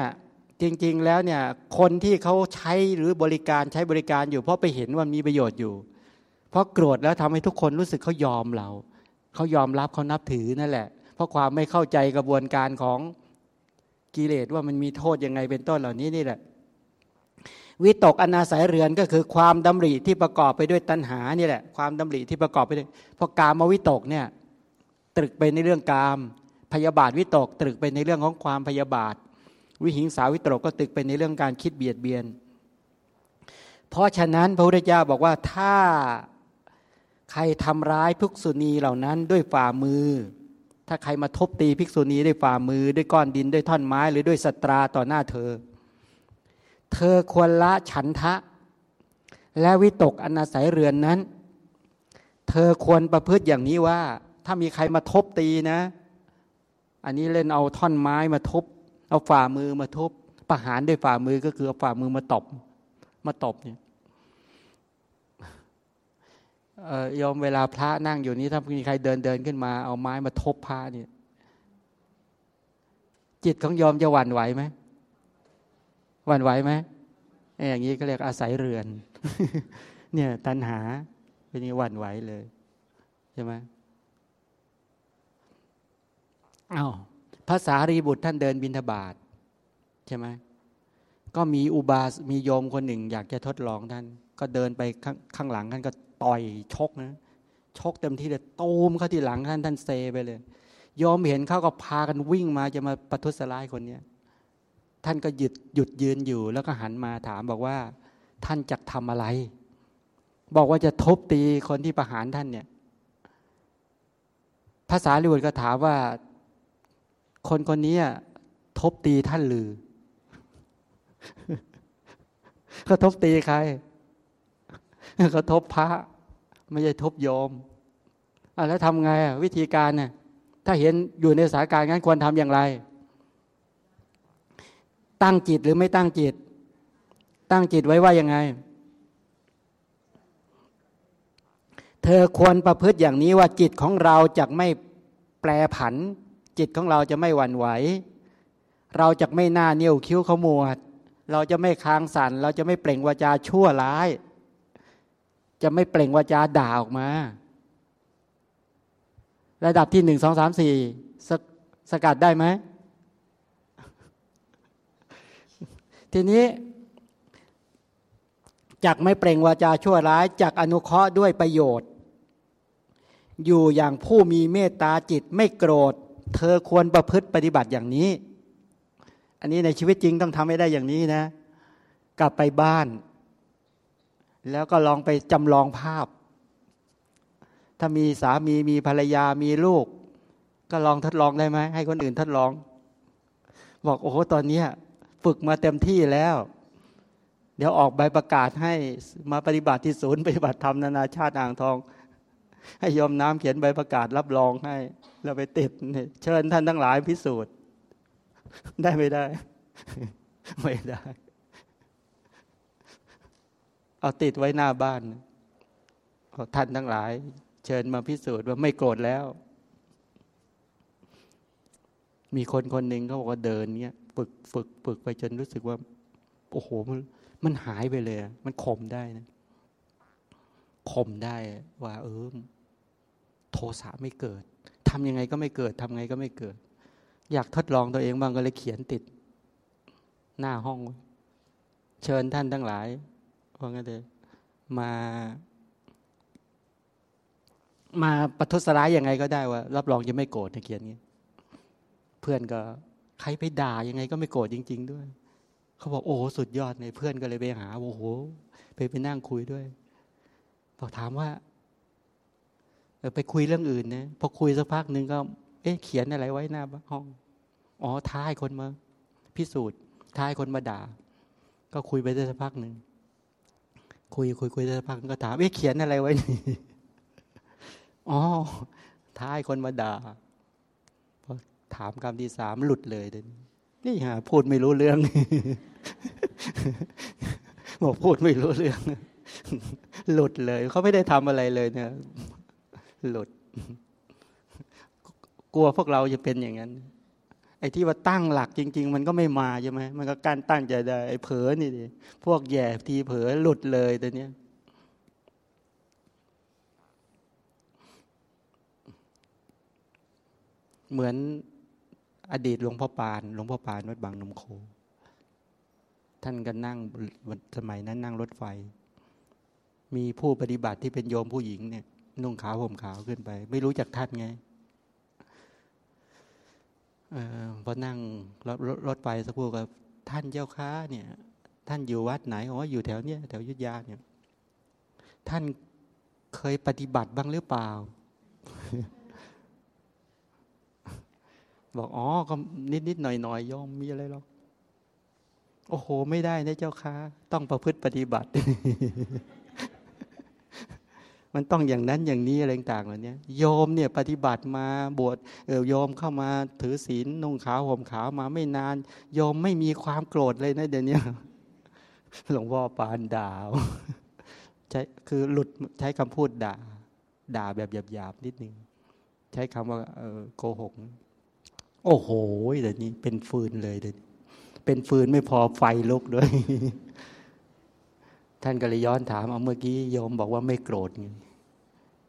จริง ๆ แล้วเนี่ยคนที่เขาใช้หรือบริการใช้บริการอยู่ เพราะไปเห็นว่ามีประโยชน์อยู่ เพราะโกรธแล้วทำให้ทุกคนรู้สึกเขายอมเราเขายอมรับเขานับถือนั่นแหละ เพราะความไม่เข้าใจกระบวนการของกิเลสว่ามันมีโทษยังไงเป็นต้นเหล่านี้นี่แหละวิตกอนาศัยเรือนก็คือความดำริที่ประกอบไปด้วยตัณหานี่แหละ ความดำริที่ประกอบไปด้วยพราะกามวิตกเนี่ยตรึกไปในเรื่องกาม พยาบาทวิตกตรึกไปในเรื่องของความพยาบาท วิหิงสาวิตรกก็ตึกไปในเรื่องการคิดเบียดเบียน เพราะฉะนั้นพระพุทธเจ้าบอกว่าถ้าใครทำร้ายภิกษุณีเหล่านั้นด้วยฝ่ามือ ถ้าใครมาทบตีภิกษุณีด้วยฝ่ามือ ด้วยก้อนดินด้วยท่อนไม้หรือด้วยสตราต่อหน้าเธอ เธอควรละฉันทะ และวิตกอนาศัยเรือนนั้น เธอควรประพฤติอย่างนี้ว่า ถ้ามีใครมาทบตีนะ อันนี้เล่นเอาท่อนไม้มาทบ เอาฝ่ามือมาทุบประหารด้วยฝ่ามือก็คือเอาฝ่ามือมาตบมาตบเนี่ยยอมเวลาพระนั่งอยู่นี้ถ้ามีใครเดินเดินขึ้นมา เอาไม้มาทบพระเนี่ยจิตของยอมจะหวั่นไหวไหมหวั่นไหวไหมอย่างนี้ก็เรียกอาศัยเรือน เนี่ย ตัณหาเป็นนี้หวั่นไหวเลยใช่ไหมอา้าว ภาษารีบุตรท่านเดินบินทบาทใช่ไหมก็มีอุบาสมีโยมคนหนึ่ง อยากจะทดลองท่าน ก็เดินไปข้างางหลังท่านก็ต่อยชกนะชกเต็มที่เลยตูมเข้าที่หลังท่านท่านเซไปเลยยอมเห็นเขาก็พากันวิ่งมาจะมาประทุษร้ายคนเนี้ยท่านก็หยุดหยุดยืนอยู่ แล้วก็หันมาถามบอกว่า ท่านจะทำอะไร บอกว่าจะทบตีคนที่ประหารท่านเนี่ยภาษาลิบุตรก็ถามว่า คนคนนี้ทบตีท่านหรือ เขาทบตีใคร เขาทบพระ ไม่ใช่ทบโยมอะแล้วทำไงวิธีการเนี่ยถ้าเห็นอยู่ในสถานการณ์งั้นควรทำอย่างไร ตั้งจิตหรือไม่ตั้งจิต ตั้งจิตไว้ว่ายังไง เธอควรประพฤติอย่างนี้ว่าจิตของเราจะไม่แปรผัน จิตของเราจะไม่หวั่นไหว เราจะไม่หน้าเนียวคิ้วขมวด เราจะไม่ค้างสันเราจะไม่เปล่งวาจาชั่วร้าย จะไม่เปล่งวาจาด่าออกมา ระดับที่หนึ่งสองสามสี่สกัดได้ไหม ทีนี้จักไม่เปล่งวาจาชั่วร้ายจักอนุเคราะห์ด้วยประโยชน์ อยู่อย่างผู้มีเมตตาจิตไม่โกรธ เธอควรประพฤติปฏิบัติอย่างนี้ อันนี้ในชีวิตจริงต้องทำให้ได้อย่างนี้นะ กลับไปบ้าน แล้วก็ลองไปจำลองภาพ ถ้ามีสามีมีภรรยามีลูก ก็ลองทดลองได้ไหมให้คนอื่นทดลอง บอกโอ้โหตอนนี้ฝึกมาเต็มที่แล้ว เดี๋ยวออกใบประกาศให้มาปฏิบัติที่ศูนย์ปฏิบัติธรรมนานาชาติอ่างทอง ให้ยอมน้ำเขียนใบประกาศรับรองให้เราไปติดเชิญท่านทั้งหลายพิสูจน์ ได้ไม่ได้ ไม่ได้ เอาติดไว้หน้าบ้านท่านทั้งหลาย เชิญมาพิสูจน์ว่าไม่โกรธแล้ว มีคนคนหนึ่งเขาบอกว่าเดินเนี้ยฝึกฝึกฝึกไปจนรู้สึกว่า โอ้โห มันมันหายไปเลย มันข่มได้นะข่มได้ว่า เออ โทสะไม่เกิดทำยังไงก็ไม่เกิดทำไงก็ไม่เกิด อยากทดลองตัวเองบ้างก็เลยเขียนติด หน้าห้อง เชิญท่านทั้งหลายว่างั้นเลยมา มาประทุษร้ายยังไงก็ได้ว่า รับรองจะไม่โกรธเขียนนี้เพื่อนก็ใครไปด่ายังไงก็ไม่โกรธจริง ๆ ด้วย เขาบอกโอ้สุดยอดเลยเพื่อนก็เลยไปหาโอ้โห ไปไปนั่งคุยด้วยบอกถามว่า ไปคุยเรื่องอื่นนะพอคุยสักพักหนึ่งก็ เอ๊ะเขียนอะไรไว้หน้าห้อง อ๋อท้ายคนมาพิสูจน์ท้ายคนมาด่า ก็คุยไปได้สักพักหนึ่งคุยคุยคุยได้สักพักก็ถามเอ๊ะเขียนอะไรไว้นี่อ๋อท้ายคนมาด่าพอถามคำที่สามหลุดเลยเดนี่ฮะพูดไม่รู้เรื่องบอกพูดไม่รู้เรื่อง หลุดเลย เขาไม่ได้ทำอะไรเลยเนี่ย หลุด กลัวพวกเราจะเป็นอย่างนั้น ไอ้ที่ว่าตั้งหลักจริง ๆ มันก็ไม่มาใช่ไหมมันก็การตั้งใจได้ไอ้เผลอนี่ดิพวกแย่ทีเผลอหลุดเลยแต่เนี้ยเหมือนอดีตหลวงพ่อปาน หลวงพ่อปานวัดบางนมโค ท่านก็นั่งสมัยนั้นนั่งรถไฟ มีผู้ปฏิบัติที่เป็นโยมผู้หญิงเนี่ย นุ่งขาวห่มขาวขึ้นไป ไม่รู้จักท่านไงออพอนั่งรถรถไฟสักครู่กับท่านเจ้าค้าเนี่ย ท่านอยู่วัดไหนอ๋ออยู่แถวเนี้ยแถวยุทธยาเนี่ย ท่านเคยปฏิบัติบ้างหรือเปล่า บอกอ๋อก็นิดนิดหน่อยหน่อยยอมมีอะไรหรอกโอ้โห ไม่ได้นะเจ้าค่ะต้องประพฤติปฏิบัติ มันต้องอย่างนั้นอย่างนี้อะไรต่างๆเหล่านี้โยมเนี่ยปฏิบัติมาบวชเออโยมเข้ามาถือศีลนุ่งขาวห่มขาวมาไม่นาน โยมไม่มีความโกรธเลยนะเดี๋ยวนี้หลวงพ่อปานด่าใช้คือหลุดใช้คำพูดด่า ด่าแบบหยาบๆนิดนึงใช้คำว่าเออโกหก โอ้โหเดี๋ยวนี้เป็นฟืนเลยเดี๋ยวเป็นฟืนไม่พอไฟลุกด้วย ท่านก็เลยย้อนถามเอาเมื่อกี้โยมบอกว่าไม่โกรธ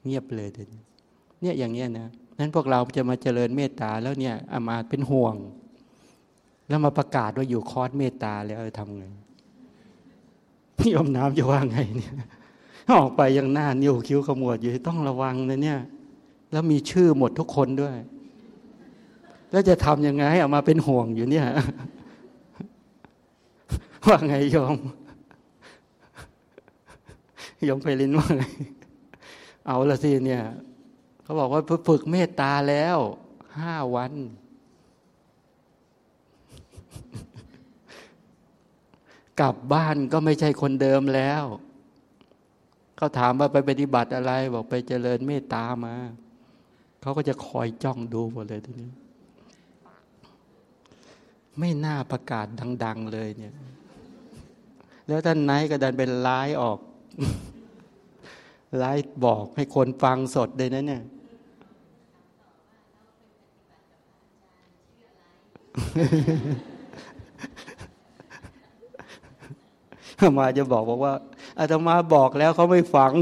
เงียบเลยเดี๋ยวนี้เนี่ยอย่างเงี้ยนะนั้นพวกเราจะมาเจริญเมตตาแล้วเนี่ยอามาเป็นห่วง แล้วมาประกาศว่าอยู่คอร์สเมตตาแล้วทำไงโยมน้ำจะว่าไงเนี่ยออกไปยังหน้านิ้วคิ้วขมวดอยู่ต้องระวังนะเนี่ย แล้วมีชื่อหมดทุกคนด้วย แล้วจะทำยังไงให้ออกมาเป็นห่วงอยู่เนี่ย ว่าไงยอม ยมไปลินว่าไงเอาละสิเนี่ยเขาบอกว่าฝึกเมตตาแล้วห้าวัน กลับบ้านก็ไม่ใช่คนเดิมแล้วเขาถามว่าไปปฏิบัติอะไร บอกไปเจริญเมตตามาเขาก็จะคอยจ้องดูหมดเลยทีนี้ ไม่น่าประกาศดัง ๆ เลยเนี่ย แล้วท่านไหนก็ดันเป็นไลฟ์ออก ไลฟ์บอกให้คนฟังสดเลยนะเนี่ยอามาจะบอกบอกว่าอาตมาบอกแล้วเขาไม่ฟัง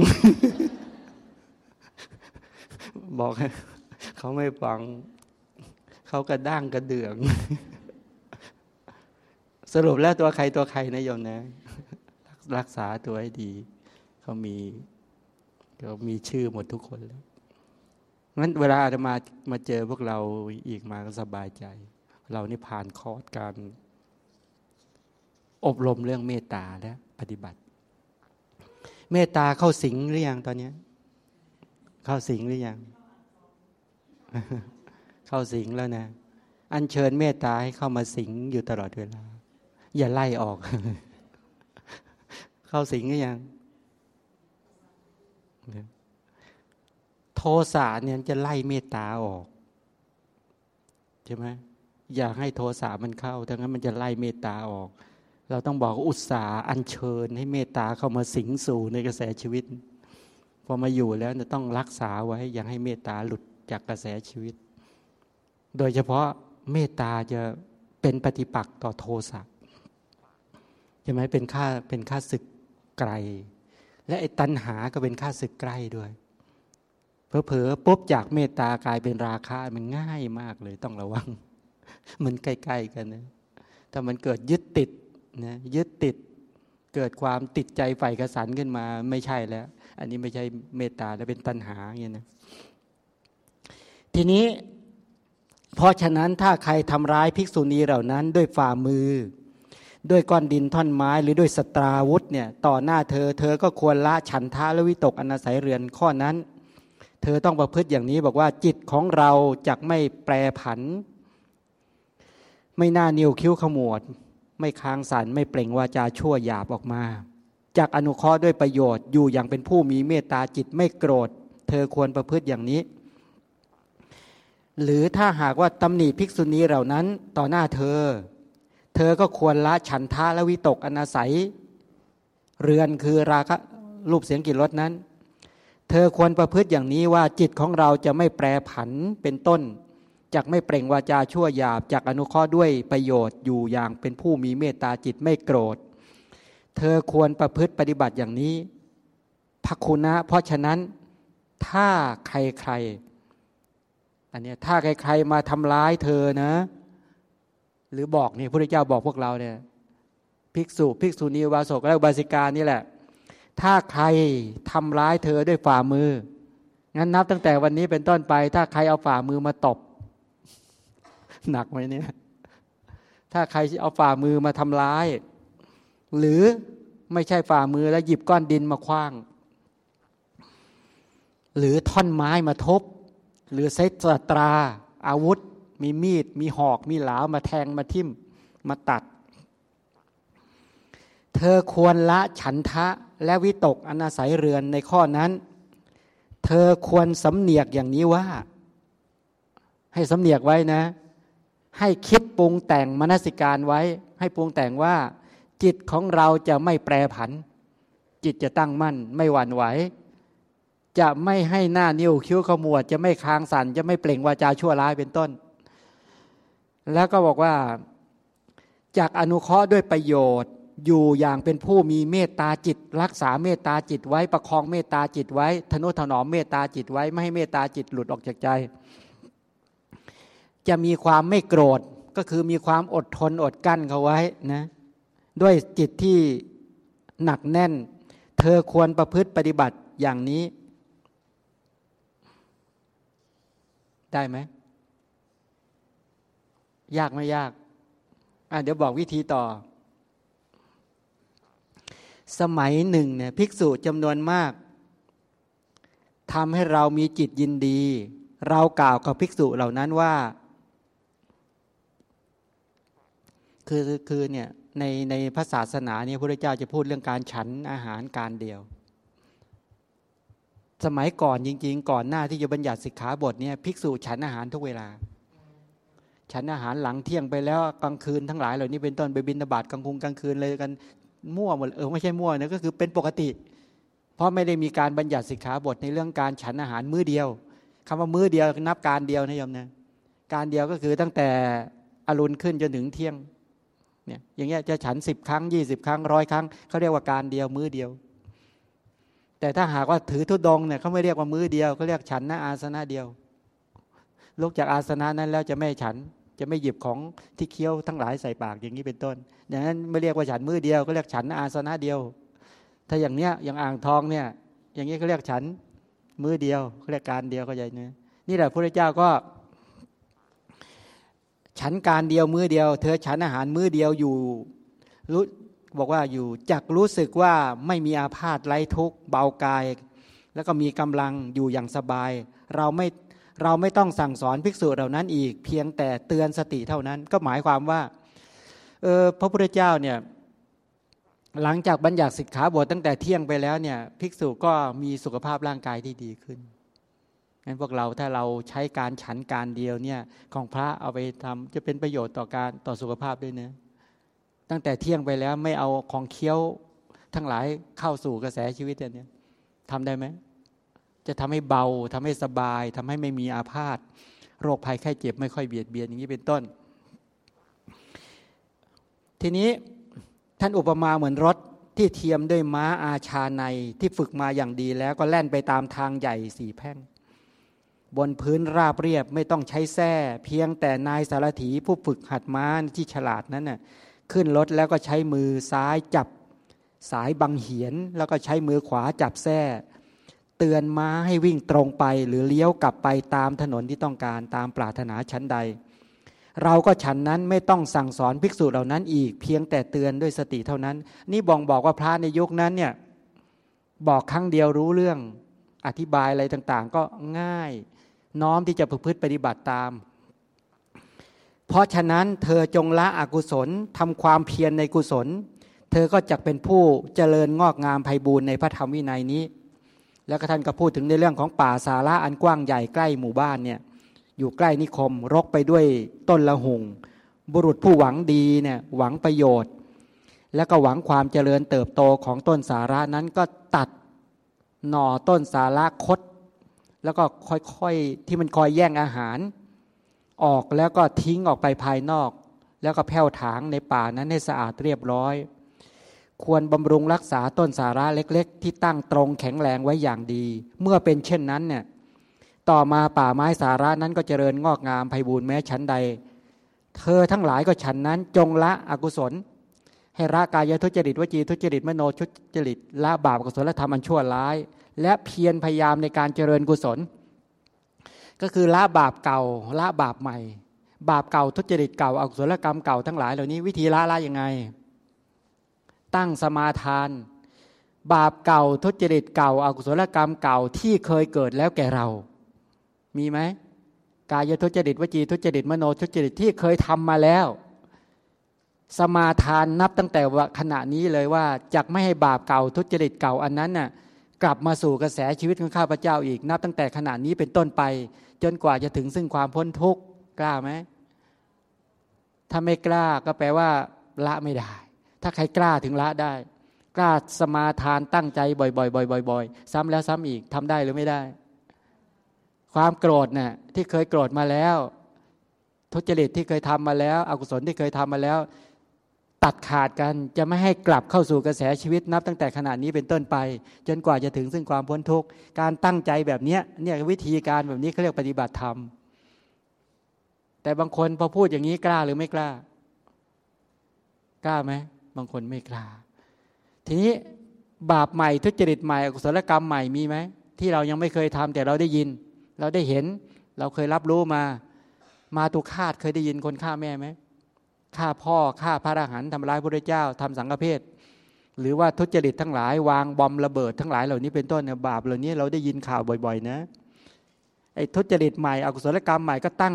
บอกเขาไม่ฟัง เขากระด้างกระเดือง สรุปแล้วตัวใครตัวใครนะโยมนะ รักษาตัวให้ดี เขามีเขามีชื่อหมดทุกคนแล้วงั้นเวลาอาตมามาเจอพวกเราอีกมาก็สบายใจ เรานี่ผ่านคอร์สการ อบรมเรื่องเมตตาแล้วปฏิบัติ เมตตาเข้าสิงหรือยังตอนนี้ เข้าสิงหรือยัง เข้าสิงแล้วนะ อัญเชิญเมตตาให้เข้ามาสิงอยู่ตลอดเวลา อย่าไล่ออก เข้าสิงหรือยัง โทสะเนี่ยจะไล่เมตตาออกใช่ไหมอย่าให้โทสะมันเข้าถ้างั้นมันจะไล่เมตตาออก เราต้องบอกอุตสาหอัญเชิญ ให้เมตตาเข้ามาสิงสู่ในกระแสชีวิต พอมาอยู่แล้วจะต้องรักษาไว้อย่าให้เมตตาหลุดจากกระแสชีวิต โดยเฉพาะเมตตาจะเป็นปฏิปักษ์ต่อโทสะใช่ไหมเป็นค่าเป็นค่าศึกไกล และไอ้ตัณหาก็เป็นค่าศึกใกล้ด้วยเผลอๆปุ๊บจากเมตตากลายเป็นราคะมันง่ายมากเลยต้องระวัง มันใกล้ๆกันนะถ้ามันเกิดยึดติดนะยึดติดเกิดความติดใจใฝ่กระสันขึ้นมาไม่ใช่แล้ว อันนี้ไม่ใช่เมตตาแล้วเป็นตัณหาอย่างนี้นะทีนี้ เพราะฉะนั้นถ้าใครทำร้ายภิกษุณีเหล่านั้นด้วยฝ่ามือ ด้วยก้อนดินท่อนไม้หรือด้วยสตราวุธเนี่ยต่อหน้าเธอ เธอก็ควรละฉันทะและวิตกอนาศัยเรือนข้อนั้น เธอต้องประพฤติอย่างนี้บอกว่าจิตของเราจะไม่แปรผัน ไม่น่านิ้วคิ้วขมวด ไม่ค้างสันไม่เปล่งวาจาชั่วหยาบออกมาจากอนุเคราะห์ด้วยประโยชน์อยู่อย่างเป็นผู้มีเมตตาจิตไม่โกรธ เธอควรประพฤติอย่างนี้ หรือถ้าหากว่าตำหนิภิกษุณีเหล่านั้นต่อหน้าเธอ เธอก็ควรละฉันทะและวิตกอนาศัย เรือนคือราคะรูปเสียงกลิ่นรสนั้น เธอควรประพฤติอย่างนี้ว่าจิตของเราจะไม่แปรผันเป็นต้นจากไม่เปล่งวาจาชั่วหยาบจากอนุเคราะห์ด้วยประโยชน์อยู่อย่างเป็นผู้มีเมตตาจิตไม่โกรธ เธอควรประพฤติปฏิบัติอย่างนี้พักคุณะเพราะฉะนั้นถ้าใครใครอันนี้ถ้าใครใครมาทำร้ายเธอนะ หรือบอกนี่พระเจ้าบอกพวกเราเนี่ยภิกษุภิกษุณีวาสกและบาสิกานี่แหละ ถ้าใครทำร้ายเธอด้วยฝ่ามือ งั้นนับตั้งแต่วันนี้เป็นต้นไป ถ้าใครเอาฝ่ามือมาตบ หนักไหมเนี่ย ถ้าใครเอาฝ่ามือมาทำร้าย หรือไม่ใช่ฝ่ามือแล้วหยิบก้อนดินมาคว้าง หรือท่อนไม้มาทบ หรือเซตตราอาวุธ มีมีด มีหอก มีหลาวมาแทงมาทิ่ม มาตัด เธอควรละฉันทะและวิตกอนาศัยเรือนในข้อนั้น เธอควรสำเนียกอย่างนี้ว่า ให้สำเนียกไว้นะ ให้คิดปรุงแต่งมนสิการไว้ ให้ปรุงแต่งว่า จิตของเราจะไม่แปรผัน จิตจะตั้งมั่น ไม่หวั่นไหวจะไม่ให้หน้านิ้วคิ้วขมวด จะไม่ค้างสันจะไม่เปล่งวาจาชั่วร้ายเป็นต้น แล้วก็บอกว่าจากอนุเคราะห์ด้วยประโยชน์อยู่อย่างเป็นผู้มีเมตตาจิต รักษาเมตตาจิตไว้ประคองเมตตาจิตไว้ ทนุถนอมเมตตาจิตไว้ไม่ให้เมตตาจิตหลุดออกจากใจ จะมีความไม่โกรธก็คือมีความอดทนอดกั้นเขาไว้นะด้วยจิตที่หนักแน่น เธอควรประพฤติปฏิบัติอย่างนี้ ได้ไหม ยากไม่ยากอะเดี๋ยวบอกวิธีต่อ สมัยหนึ่งเนี่ยภิกษุจำนวนมากทำให้เรามีจิตยินดี เรากล่าวกับภิกษุเหล่านั้นว่า คือคือเนี่ยในในพระศาสนาเนี่ยพระเจ้าจะพูดเรื่องการฉันอาหารการเดียว สมัยก่อนจริง ๆ ก่อนหน้าที่จะบัญญัติสิกขาบทเนี่ยภิกษุฉันอาหารทุกเวลา ฉันอาหารหลังเที่ยงไปแล้วกลางคืนทั้งหลายเหล่านี้เป็นต้นไปบินบาตกลางคุงกลางคืนเลยกันมั่วหมดเออไม่ใช่มั่วนะก็คือเป็นปกติ เพราะไม่ได้มีการบัญญัติสิกขาบทในเรื่องการฉันอาหารมื้อเดียวคำว่ามื้อเดียวนับการเดียวนะโยมนะการเดียวก็คือตั้งแต่อรุณขึ้นจนถึงเที่ยงเนี่ยอย่างเงี้ยจะฉันสิบครั้งยี่สิบครั้งร้อยครั้งเขาเรียกว่าการเดียวมื้อเดียว แต่ถ้าหากว่าถือทุดงเนี่ยเขาไม่เรียกว่ามื้อเดียวเขาเรียกฉันนะอาสนะเดียว ลุกจากอาสนะนั้นแล้วจะไม่ฉันจะไม่หยิบของที่เคี้ยวทั้งหลายใส่ปากอย่างนี้เป็นต้นดังนั้นไม่เรียกว่าฉันมือเดียวก็เรียกฉันอาสนะเดียว ถ้าอย่างเนี้ยอย่างอ่างทองเนี่ย อย่างนี้เขาเรียกฉันมือเดียวเขาเรียกการเดียวก็ใหญ่เนื้นี่แหละพระเจ้าก็ฉันการเดียวมือเดียว เธอฉันอาหารมือเดียวอยู่รู้บอกว่าอยู่จักรู้สึกว่าไม่มีอาพาธไร้ทุกข์เบากาย แล้วก็มีกำลังอยู่อย่างสบาย เราไม่ เราไม่ต้องสั่งสอนภิกษุเหล่านั้นอีก เพียงแต่เตือนสติเท่านั้น ก็หมายความว่าเออพระพุทธเจ้าเนี่ยหลังจากบัญญัติสิกขาบทตั้งแต่เที่ยงไปแล้วเนี่ยภิกษุก็มีสุขภาพร่างกายที่ดีขึ้นงั้นพวกเราถ้าเราใช้การฉันการเดียวเนี่ยของพระเอาไปทำจะเป็นประโยชน์ต่อการต่อสุขภาพด้วยเนะตั้งแต่เที่ยงไปแล้วไม่เอาของเคี้ยวทั้งหลายเข้าสู่กระแสชีวิตเนี่ยทำได้ไหม จะทำให้เบาทำให้สบายทำให้ไม่มีอาพาธโรคภัยไข้เจ็บไม่ค่อยเบียดเบียนอย่างนี้เป็นต้น ทีนี้ท่านอุปมาเหมือนรถที่เทียมด้วยม้าอาชาในที่ฝึกมาอย่างดีแล้วก็แล่นไปตามทางใหญ่สี่แพ่ง บนพื้นราบเรียบไม่ต้องใช้แส้เพียงแต่นายสารถีผู้ฝึกหัดม้าที่ฉลาดนั้นน่ะขึ้นรถแล้วก็ใช้มือซ้ายจับสายบังเหียน แล้วก็ใช้มือขวาจับแส้ เตือนม้าให้วิ่งตรงไป หรือเลี้ยวกลับไปตามถนนที่ต้องการตามปรารถนาชั้นใด เราก็ฉันนั้นไม่ต้องสั่งสอนภิกษุเหล่านั้นอีกเพียงแต่เตือนด้วยสติเท่านั้น นี่บ่งบอกว่าพระในยุคนั้นเนี่ยบอกครั้งเดียวรู้เรื่องอธิบายอะไรต่างๆ ก็ง่าย น้อมที่จะประพฤติปฏิบัติตาม เพราะฉะนั้นเธอจงละอกุศลทำความเพียรในกุศล เธอก็จะเป็นผู้เจริญงอกงามไพบูรณ์ในพระธรรมวินัยนี้ แล้วก็ท่านก็พูดถึงในเรื่องของป่าสาระอันกว้างใหญ่ใกล้หมู่บ้านเนี่ยอยู่ใกล้นิคมรกไปด้วยต้นละหงบุรุษผู้หวังดีเนี่ยหวังประโยชน์ แล้วก็หวังความเจริญเติบโตของต้นสาระนั้นก็ตัดหน่อต้นสาระคด แล้วก็ค่อยๆที่มันคอยแย่งอาหาร ออกแล้วก็ทิ้งออกไปภายนอก แล้วก็แผ่วถางในป่านั้นให้สะอาดเรียบร้อย ควรบำรุงรักษาต้นสาระเล็ก ๆ ที่ตั้งตรงแข็งแรงไว้อย่างดี เมื่อเป็นเช่นนั้นเนี่ยต่อมาป่าไม้สาระนั้นก็เจริญงอกงามไพบูรณ์แม้ชั้นใด เธอทั้งหลายก็ฉันนั้น จงละอกุศล ให้ละกายทุจริตวจีทุจริตมโนทุจริตละบาปกุศลธรรมอันชั่วร้าย และเพียรพยายามในการเจริญกุศล ก็คือละบาปเก่าละบาปใหม่ บาปเก่าทุจริตเก่าอกุศลกรรมเก่าทั้งหลายเหล่านี้วิธีละละยังไง ตั้งสมาทาน บาปเก่าทุจริตเก่าอกุศลกรรมเก่าที่เคยเกิดแล้วแก่เรา มีไหมกายทุจริตวจีทุจริตมโนทุจริตที่เคยทำมาแล้ว สมาทานนับตั้งแต่ขณะนี้เลยว่าจะไม่ให้บาปเก่าทุจริตเก่าอันนั้นน่ะกลับมาสู่กระแสชีวิตของข้าพเจ้าอีก นับตั้งแต่ขณะนี้เป็นต้นไป จนกว่าจะถึงซึ่งความพ้นทุกข์กล้าไหมถ้าไม่กล้าก็แปลว่าละไม่ได้ ถ้าใครกล้าถึงละได้ กล้าสมาทานตั้งใจบ่อยๆบ่อยๆซ้ำแล้วซ้ำอีกทำได้หรือไม่ได้ ความโกรธเนะ่ยที่เคยโกรธมาแล้ว ทุจริตที่เคยทำมาแล้ว อกุศลที่เคยทำมาแล้ว ตัดขาดกันจะไม่ให้กลับเข้าสู่กระแสชีวิตนับตั้งแต่ขณะนี้เป็นต้นไป จนกว่าจะถึงซึ่งความพ้นทุกข์การตั้งใจแบบนี้เนี่ยวิธีการแบบนี้เขาเรียกปฏิบัติธรรมแต่บางคนพอพูดอย่างนี้กล้าหรือไม่กล้ากล้าไหม บางคนไม่กล้า ทีนี้บาปใหม่ทุจริตใหม่อกุศลกรรมใหม่มีไหมที่เรายังไม่เคยทำแต่เราได้ยิน เราได้เห็น เราเคยรับรู้มา มาตุคาดเคยได้ยินคนฆ่าแม่ไหมฆ่าพ่อฆ่าพระอรหันต์ทำร้ายพระเจ้าทำสังฆเพศหรือว่าทุจริตทั้งหลายวางบอมระเบิดทั้งหลายเหล่านี้เป็นต้นเนี่ยบาปเหล่านี้เราได้ยินข่าวบ่อย ๆ นะ ไอ้ทุจริตใหม่อกุศลกรรมใหม่ก็ตั้ง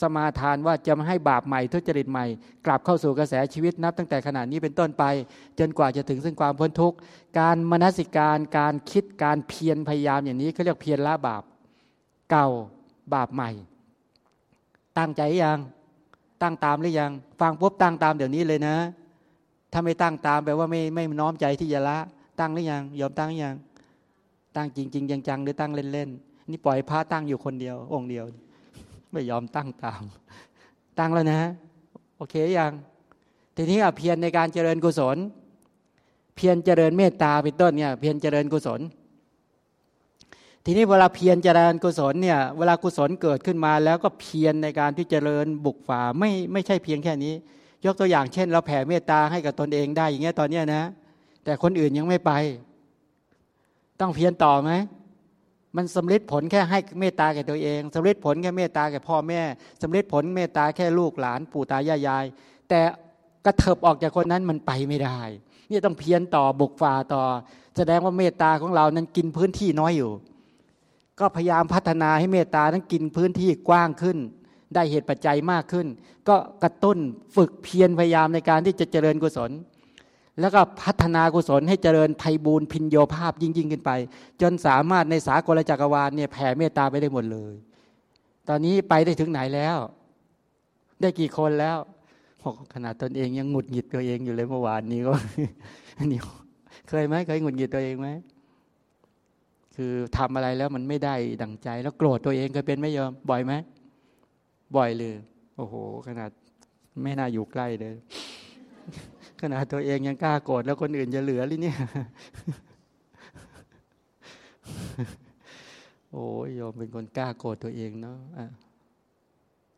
สมาทานว่าจะไม่ให้บาปใหม่ ทุจริตใหม่ กลับเข้าสู่กระแสชีวิตนับ ตั้งแต่ขณะนี้เป็นต้นไป จนกว่าจะถึงซึ่งความพ้นทุกข์การมนสิการการคิดการเพียรพยายามอย่างนี้เขาเรียกเพียรละบาปเก่าบาปใหม่ ตั้งใจยังตั้งตามหรือยัง ฟังปุ๊บตั้งตามเดี๋ยวนี้เลยนะ ถ้าไม่ตั้งตามแปลว่าไม่ไม่น้อมใจที่จะละ ตั้งหรือยังยอมตั้งหรือยังตั้งจริงๆจังๆหรือตั้งเล่นๆ นี่ปล่อยพระตั้งอยู่คนเดียว องค์เดียว ไม่ยอมตั้งตาม ตั้งแล้วนะ โอเคยังทีนี้เพียรในการเจริญกุศล เพียรเจริญเมตตาเป็นต้นเนี่ย เพียรเจริญกุศล ทีนี้เวลาเพียรเจริญกุศลเนี่ย เวลากุศลเกิดขึ้นมาแล้วก็เพียรในการที่เจริญบุกฝ่าไม่ไม่ใช่เพียงแค่นี้ ยกตัวอย่างเช่น เราแผ่เมตตาให้กับตนเองได้อย่างเงี้ยตอนเนี้ยนะ แต่คนอื่นยังไม่ไป ต้องเพียรต่อไหม มันสำเร็จผลแค่ให้เมตตาแก่ตัวเองสำเร็จผลแค่เมตตาแก่พ่อแม่สำเร็จผลเมตตาแค่ลูกหลานปู่ตายายาย แต่กระเถิบออกจากคนนั้นมันไปไม่ได้ นี่ต้องเพียรต่อบุกฝ่าต่อ แสดงว่าเมตตาของเรานั้นกินพื้นที่น้อยอยู่ ก็พยายามพัฒนาให้เมตตานั้นกินพื้นที่กว้างขึ้น ได้เหตุปัจจัยมากขึ้น ก็กระตุ้นฝึกเพียรพยายามในการที่จะเจริญกุศล แล้วก็พัฒนากุศลให้เจริญไพบูรพินโยภาพยิ่งยิ่งขึ้นไป จนสามารถในสากลจักรวาลเนี่ยแผ่เมตตาไปได้หมดเลย ตอนนี้ไปได้ถึงไหนแล้ว ได้กี่คนแล้วขนาดตนเองยังหงุดหงิดตัวเองอยู่เลยเมื่อวานนี้ก็นี่เคยไหมเคยหงุดหงิดตัวเองไหมคือทำอะไรแล้วมันไม่ได้ดั่งใจ แล้วโกรธตัวเองเคยเป็นไม่ยอมบ่อยไหมบ่อยเลย โอ้โห ขนาดไม่น่าอยู่ใกล้เลย ขนาดตัวเองยังกล้าโกรธแล้วคนอื่นจะเหลือหรือเนี่ย โอ้ยยอมเป็นคนกล้าโกรธตัวเองเนาะะ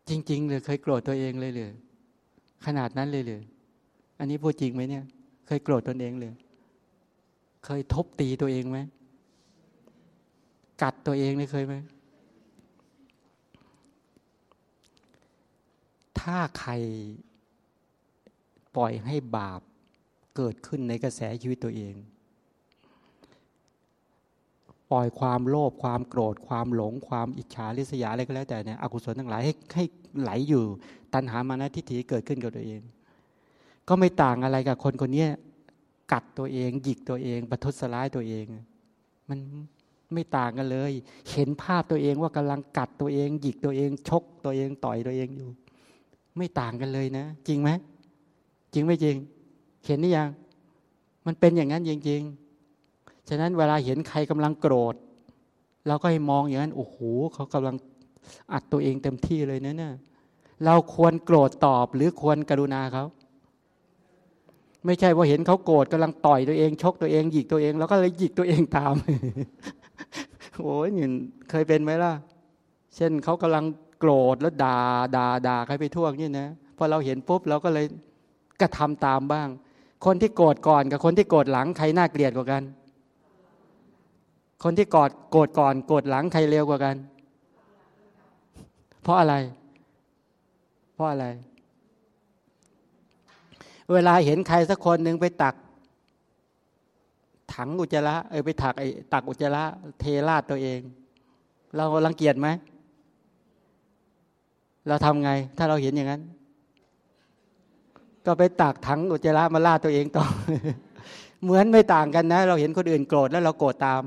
จริง ๆ เลยเคยโกรธตัวเองเลยเลยขนาดนั้นเลยเลยอันนี้พูดจริงไหมเนี่ย เคยโกรธตนเองเลยเคยทบตีตัวเองไหมกัดตัวเองเลยเคยไหมถ้าใคร ปล่อยให้บาปเกิดขึ้นในกระแสชีวิตตัวเอง ปล่อยความโลภความโกรธ ความหลง ความอิจฉาริษยาอะไรก็แล้วแต่เนี่ยอกุศลทั้งหลายให้ให้ไหลอยู่ ตัณหามานะทิฏฐิเกิดขึ้นกับตัวเอง ก็ไม่ต่างอะไรกับคนคนนี้กัดตัวเองหยิกตัวเองประทุษร้ายตัวเอง มันไม่ต่างกันเลย เห็นภาพตัวเองว่ากำลังกัดตัวเองหยิกตัวเองชกตัวเองต่อยตัวเองอยู่ ไม่ต่างกันเลยนะ จริงไหม จริงไม่จริง เห็นนี่ยัง มันเป็นอย่างนั้นจริง ๆ ฉะนั้นเวลาเห็นใครกำลังโกรธ เราก็ให้มองอย่างนั้น โอ้โหเขากำลังอัดตัวเองเต็มที่เลยนะเนี่ยเราควรโกรธตอบหรือควรกรุณาเขาไม่ใช่ว่าเห็นเขาโกรธกำลังต่อยตัวเอง ชกตัวเองหยิกตัวเอง แล้วก็เลยหยิกตัวเองตามโอ้ยนี่เคยเป็นไหมล่ะ เช่นเขากำลังโกรธแล้วด่าด่าด่าใครไปทั่วนี่นะพอเราเห็นปุ๊บเราก็เลย ก็ทำตามบ้าง คนที่โกรธก่อนกับคนที่โกรธหลังใครน่าเกลียดกว่ากัน คนที่กอดโกรธก่อน โกรธหลังใครเร็วกว่ากัน เพราะอะไร เพราะอะไร เวลาเห็นใครสักคนหนึ่งไปตัก ถังอุจจาระเออไปถักไอ้ตักอุจจาระเทราดตัวเอง เรารังเกียจไหมเราทำไง ถ้าเราเห็นอย่างนั้น ก็ไปตักถังอุจจาระมาล่าตัวเองต่อ เหมือนไม่ต่างกันนะ เราเห็นคนอื่นโกรธแล้วเราโกรธตาม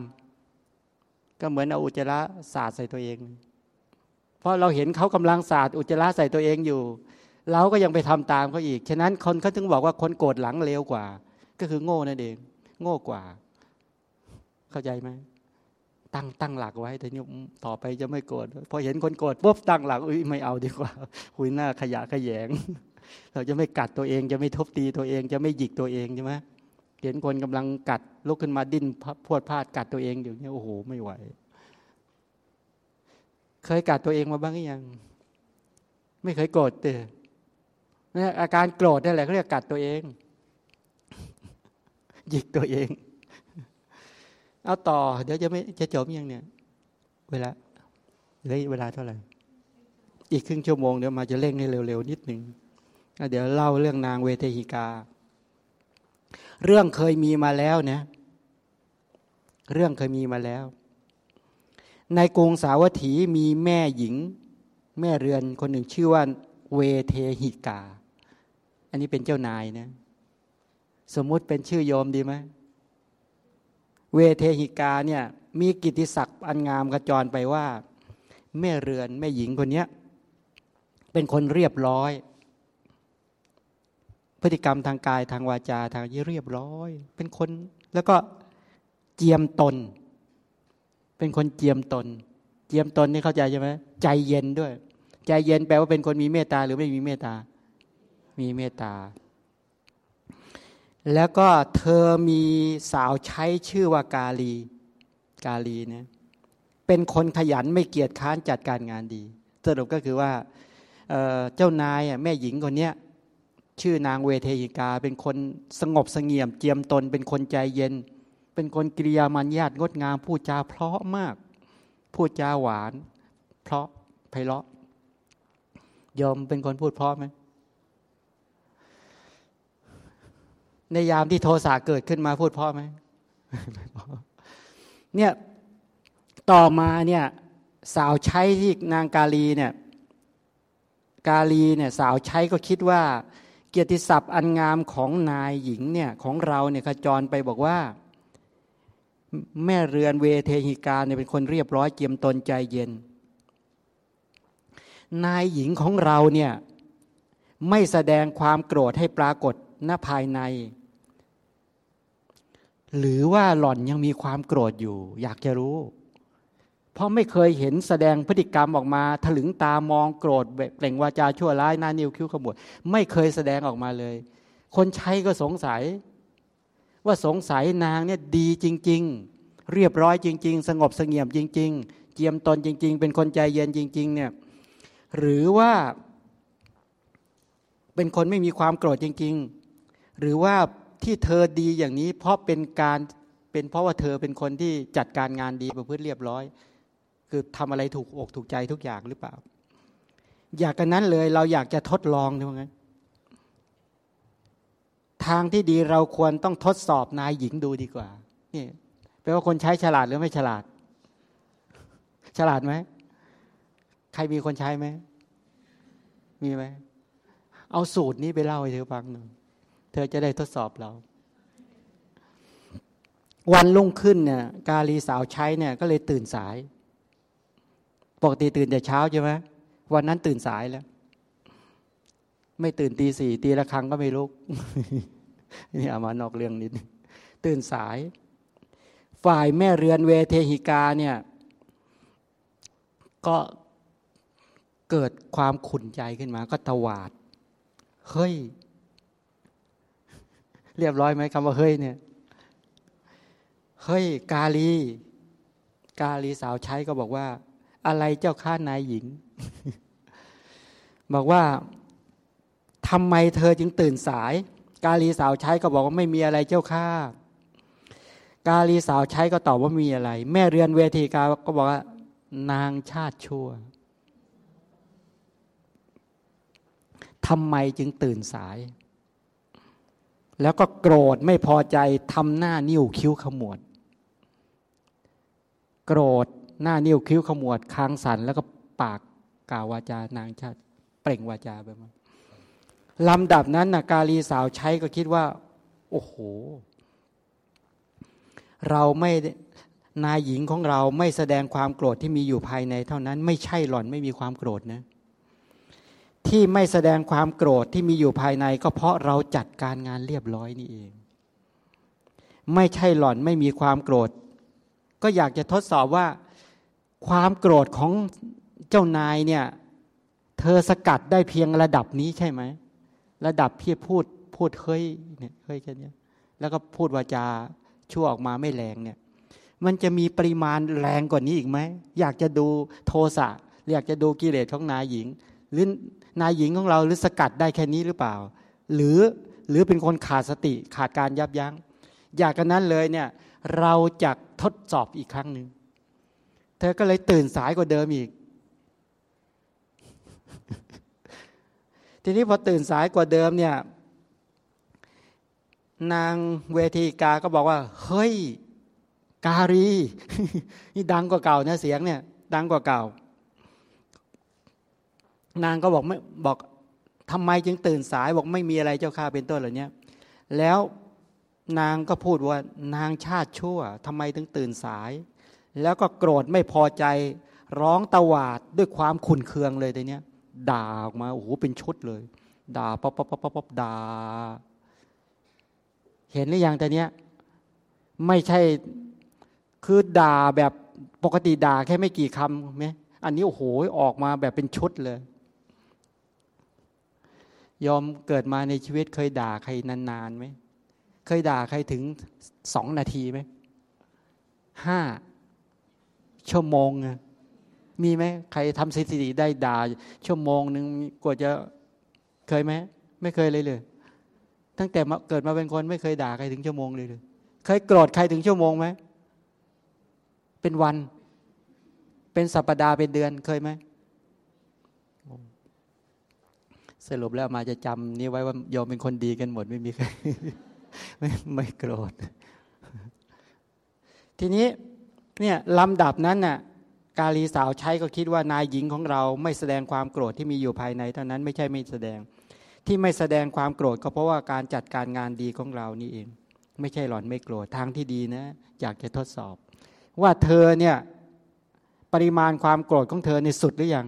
ก็เหมือนเอาอุจจาระสาดใส่ตัวเอง เพราะเราเห็นเขากำลังสาดอุจจาระใส่ตัวเองอยู่ เราก็ยังไปทำตามเขาอีก ฉะนั้นคนเขาถึงบอกว่าคนโกรธหลังเร็วกว่า ก็คือโง่นั่นเอง โง่กว่า เข้าใจไหมตั้งตั้งหลักไว้แต่นี่ต่อไปจะไม่โกรธพอเห็นคนโกรธปุ๊บตั้งหลักอุ้ยไม่เอาดีกว่าคุยหน้าขยะขยง เราจะไม่กัดตัวเอง จะไม่ทุบตีตัวเอง จะไม่หยิกตัวเองใช่ไหมเห็นคนกำลังกัดลุกขึ้นมาดิ้นพวดพลาดกัดตัวเองอยู่เนี่ยโอ้โหไม่ไหว เคยกัดตัวเองมาบ้างหรือยัง ไม่เคยโกรธเตนี่อาการโกรธนี่แหละเขาเรียกกัดตัวเองหยิกตัวเอง เอาต่อ เดี๋ยวจะไม่จะจบยังเนี่ย เวลาเหลือเวลาเท่าไหร่ อีกครึ่งชั่วโมงเดี๋ยวมาจะเร่งให้เร็วๆนิดหนึ่ง เดี๋ยวเล่าเรื่องนางเวเทหิกา เรื่องเคยมีมาแล้วนะเรื่องเคยมีมาแล้ว ในกรุงสาวัตถีมีแม่หญิง แม่เรือนคนหนึ่งชื่อว่าเวเทหิกา อันนี้เป็นเจ้านายนะ สมมุติเป็นชื่อโยมดีไหมเวเทหิกาเนี่ยมีกิติศักดิ์อันงามกระจรไปว่า แม่เรือนแม่หญิงคนนี้เป็นคนเรียบร้อย พฤติกรรมทางกายทางวาจาทางยี่เรียบร้อย เป็นคนแล้วก็เจียมตน เป็นคนเจียมตน เจียมตนนี่เข้าใจใช่ไหมใจเย็นด้วย ใจเย็นแปลว่าเป็นคนมีเมตตาหรือไม่มีเมตตา มีเมตตา แล้วก็เธอมีสาวใช้ชื่อว่ากาลี กาลีเนี่ยเป็นคนขยันไม่เกียจค้านจัดการงานดี สรุปก็คือว่าเจ้านายแม่หญิงคนเนี้ย ชื่อนางเวเทหิกา เป็นคนสงบสงเงียม เจียมตน เป็นคนใจเย็น เป็นคนกิริยามัญญาตงดงามพูดจาเพราะมาก พูดจาหวาน เพราะไพเราะยอมเป็นคนพูดเพราะไหมในยามที่โทสะเกิดขึ้นมาพูดเพราะไหมเนี่ยต่อมาเนี่ยสาวใช้ที่นางกาลีเนี่ย กาลีเนี่ยสาวใช้ก็คิดว่า เกียรติศัพท์อันงามของนายหญิงเนี่ยของเราเนี่ยขจรไปบอกว่า แม่เรือนเวเทหิกาเนี่ยเป็นคนเรียบร้อยเจียมตนใจเย็น นายหญิงของเราเนี่ยไม่แสดงความโกรธให้ปรากฏณภายใน หรือว่าหล่อนยังมีความโกรธอยู่ อยากจะรู้ เพราะไม่เคยเห็นแสดงพฤติกรรมออกมา ถลึงตามองโกรธเปล่งวาจาชั่วร้ายหน้านิ้วคิ้วขมวดไม่เคยแสดงออกมาเลย คนใช้ก็สงสัย ว่าสงสัยนางเนี่ยดีจริง ๆ เรียบร้อยจริง ๆ สงบสงเงียมจริง ๆ เจียมตนจริง ๆ เป็นคนใจเย็นจริง ๆ เนี่ยหรือว่า เป็นคนไม่มีความโกรธจริง ๆ หรือว่าที่เธอดีอย่างนี้ เพราะเป็นการเป็นเพราะว่าเธอเป็นคนที่จัดการงานดีประพฤติเรียบร้อย คือทำอะไรถูกอกถูกใจทุกอย่างหรือเปล่า อยากกันนั้นเลย เราอยากจะทดลองใช่ไหมทางที่ดีเราควรต้องทดสอบนายหญิงดูดีกว่านี่แปลว่าคนใช้ฉลาดหรือไม่ฉลาด ฉลาดไหมใครมีคนใช้ไหมมีไหมเอาสูตรนี้ไปเล่าให้เธอฟังหนึ่งเธอจะได้ทดสอบเรา วันลุ่งขึ้นเนี่ย กาลีสาวใช้เนี่ย ก็เลยตื่นสาย ปกติตื่นแต่เช้าใช่ไหมวันนั้นตื่นสายแล้ว ไม่ตื่นตีสี่ตีละครั้งก็ไม่ลุกนี่เอามานอกเรื่องนิดตื่นสาย ฝ่ายแม่เรือนเวเทหิกาเนี่ย ก็เกิดความขุนใจขึ้นมา ก็ตวาด เฮ้ย เรียบร้อยไหมคำว่าเฮ้ยเนี่ย เฮ้ย กาลี กาลีสาวใช้ก็บอกว่า อะไรเจ้าข้านายหญิง บอกว่าทำไมเธอจึงตื่นสาย กาลีสาวใช้ก็บอกว่าไม่มีอะไรเจ้าข้ากาลีสาวใช้ก็ตอบว่ามีอะไร แม่เรือนเวทีกาก็บอกว่า นางชาติชั่วทำไมจึงตื่นสาย แล้วก็โกรธไม่พอใจทำหน้านิ้วคิ้วขมวด โกรธ หน้านิ้วคิ้วขมวดคางสัน แล้วก็ปากกล่าววาจานางชาติ เปล่งวาจาไปมาลำดับนั้นนะกาลีสาวใช้ก็คิดว่า โอ้โห เราไม่นายหญิงของเราไม่แสดงความโกรธที่มีอยู่ภายใน เท่านั้นไม่ใช่หล่อนไม่มีความโกรธนะ ที่ไม่แสดงความโกรธที่มีอยู่ภายใน ก็เพราะเราจัดการงานเรียบร้อยนี่เอง ไม่ใช่หล่อนไม่มีความโกรธ ก็อยากจะทดสอบว่า ความโกรธของเจ้านายเนี่ย เธอสกัดได้เพียงระดับนี้ใช่ไหม ระดับเพียพูดพูดเฮ้ยเนี่ยเฮ้ยแค่นี้แล้วก็พูดวาจาชั่วออกมาไม่แรงเนี่ย มันจะมีปริมาณแรงกว่านี้อีกไหม อยากจะดูโทสะอยากจะดูกิเลสของนายหญิง หรือนายหญิงของเราหรือสกัดได้แค่นี้หรือเปล่า หรือหรือเป็นคนขาดสติขาดการยับยัง้ง อยากกันนั้นเลยเนี่ยเราจะทดสอบอีกครั้งหนึ่ง ธอก็เลยตื่นสายกว่าเดิมอีก ทีนี้พอตื่นสายกว่าเดิมเนี่ย นางเวทีกาก็บอกว่า เฮ้ย กาลี นี่ดังกว่าเก่านะเสียงเนี่ย ดังกว่าเก่า นางก็บอกไม่บอกทำไมจึงตื่นสายบอกไม่มีอะไรเจ้าข้าเป็นต้นเหล่านี้แล้วนางก็พูดว่านางชาติชั่วทำไมถึงตื่นสาย แล้วก็โกรธไม่พอใจ ร้องตวาดด้วยความขุนเคืองเลยทีเนี้ย ด่าออกมาโอ้โหเป็นชุดเลย ด่าป๊อปป๊อปป๊อปป๊อปด่า เห็นหรือยังแต่เนี้ย ไม่ใช่คือด่าแบบปกติด่าแค่ไม่กี่คำไหมอันนี้โอ้โหออกมาแบบเป็นชุดเลย ยอมเกิดมาในชีวิตเคยด่าใครนานๆไหมเคยด่าใครถึงสองนาทีไหมห้า ชั่วโมงมีไหมใครทำสถิติได้ด่า ชั่วโมงหนึ่งกว่าจะเคยไหมไม่เคยเลยเลยตั้งแต่เกิดมาเป็นคนไม่เคยด่าใครถึงชั่วโมงเลยเลยเคยโกรธใครถึงชั่วโมงไหมเป็นวัน เป็นสัปดาห์เป็นเดือนเคยไหมสรุปแล้วมาจะจำนี้ไว้ว่ายอมเป็นคนดีกันหมดไม่มีใครไม่ไม่โกรธทีนี้ เนี่ยลำดับนั้นน่ะกาลีสาวใช้ก็คิดว่านายหญิงของเราไม่แสดงความโกรธที่มีอยู่ภายในเท่านั้นไม่ใช่ไม่แสดง ที่ไม่แสดงความโกรธก็เพราะว่าการจัดการงานดีของเรานี่เอง ไม่ใช่หล่อนไม่โกรธทางที่ดีนะอยากจะทดสอบ ว่าเธอเนี่ยปริมาณความโกรธของเธอในสุดหรือยัง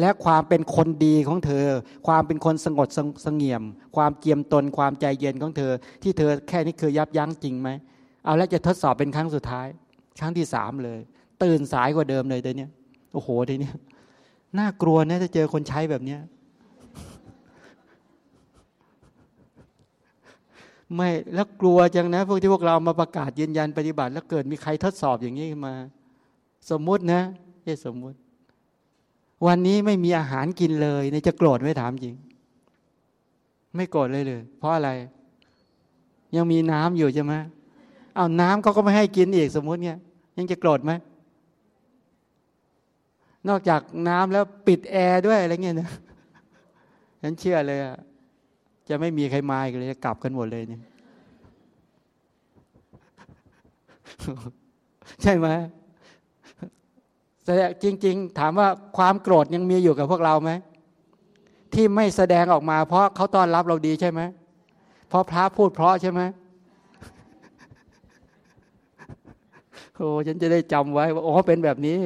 และความเป็นคนดีของเธอ ความเป็นคนสงบสงเงียม ความเจียมตนความใจเย็นของเธอ ที่เธอแค่นี้คือยับยั้งจริงไหมเอาแล้วจะทดสอบเป็นครั้งสุดท้าย ครั้งที่สามเลย ตื่นสายกว่าเดิมเลยเดี๋ยวนี้โอ้โหเดี๋ยวนี้น่ากลัวนะจะเจอคนใช้แบบเนี้ยไม่แล้วกลัวจังนะ พวกที่พวกเรามาประกาศยืนยันปฏิบัติ แล้วเกิดมีใครทดสอบอย่างนี้มา สมมุตินะเอสมมุติ วันนี้ไม่มีอาหารกินเลยในจะโกรธไม่ถามจริง ไม่โกรธเลยเลย เพราะอะไร ยังมีน้ำอยู่ใช่ไหม เอาน้ำเขาก็ไม่ให้กินอีกสมมุติเนี่ยยังจะโกรธไหมนอกจากน้ำแล้วปิดแอร์ด้วยอะไรเงี้ยนะฉันเชื่อเลยอะจะไม่มีใครมาอีกเลยจะกลับกันหมดเลยเนี่ย ใช่ไหมแต่จริง ๆ ถามว่าความโกรธยังมีอยู่กับพวกเราไหมที่ไม่แสดงออกมา เพราะเขาต้อนรับเราดีใช่ไหมเพราะพระพูดเพราะใช่ไหม โอ้ฉันจะได้จำไว้ว่าอ๋อเป็นแบบนี้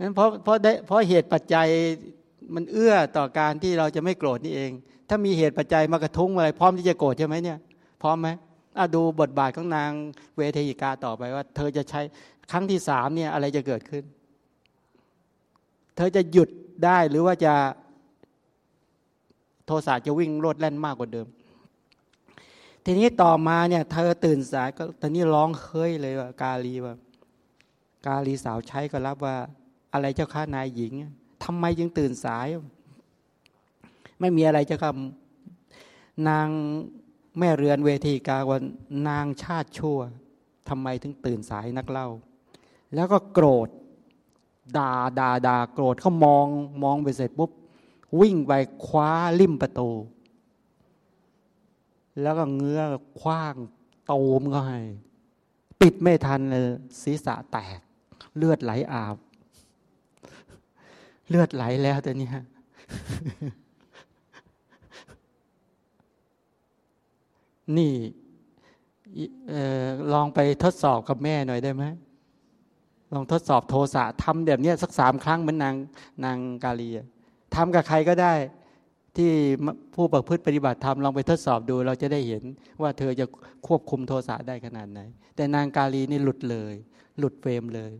นั้นเพราะเพราะได้เพราะเหตุปัจจัยมันเอื้อต่อการที่เราจะไม่โกรธนี่เอง ถ้ามีเหตุปัจจัยมากระทุ้งอะไร พร้อมที่จะโกรธใช่ไหมเนี่ย พร้อมไหมอาดูบทบาทของนางเวทีกาต่อไปว่า เธอจะใช้ครั้งที่สามเนี่ย อะไรจะเกิดขึ้น เธอจะหยุดได้หรือว่าจะโทสะจะวิ่งรดแล่นมากกว่าเดิม ทีนี้ต่อมาเนี่ยเธอตื่นสายก็ตอนนี้ร้องเฮ้ยเลยว่ากาลีว่า กาลีสาวใช้ก็รับว่า อะไรเจ้าข้านายหญิงทำไมจึงตื่นสาย ไม่มีอะไรเจ้าค่ะนางแม่เรือนเวทีกาวันนางชาติชั่วทำไมถึงตื่นสายนักเล่า แล้วก็โกรธด่าด่าด่าโกรธเขามองมองไปเสร็จปุ๊บวิ่งไปคว้าลิ่มประตู แล้วก็เงื้อคว้างโตมก็ให้ ปิดไม่ทันเลยศีรษะแตก เลือดไหลอาบ เลือดไหลแล้วแต่นี้นี่ลองไปทดสอบกับแม่หน่อยได้ไหมลองทดสอบโทสะทำแบบนี้สักสามครั้งเหมือนนางนางกาลีทำกับใครก็ได้ ที่ผู้ประพฤติปฏิบัติธรรมลองไปทดสอบดู เราจะได้เห็นว่าเธอจะควบคุมโทสะได้ขนาดไหน แต่นางกาลีนี่หลุดเลย หลุดเฟรมเลย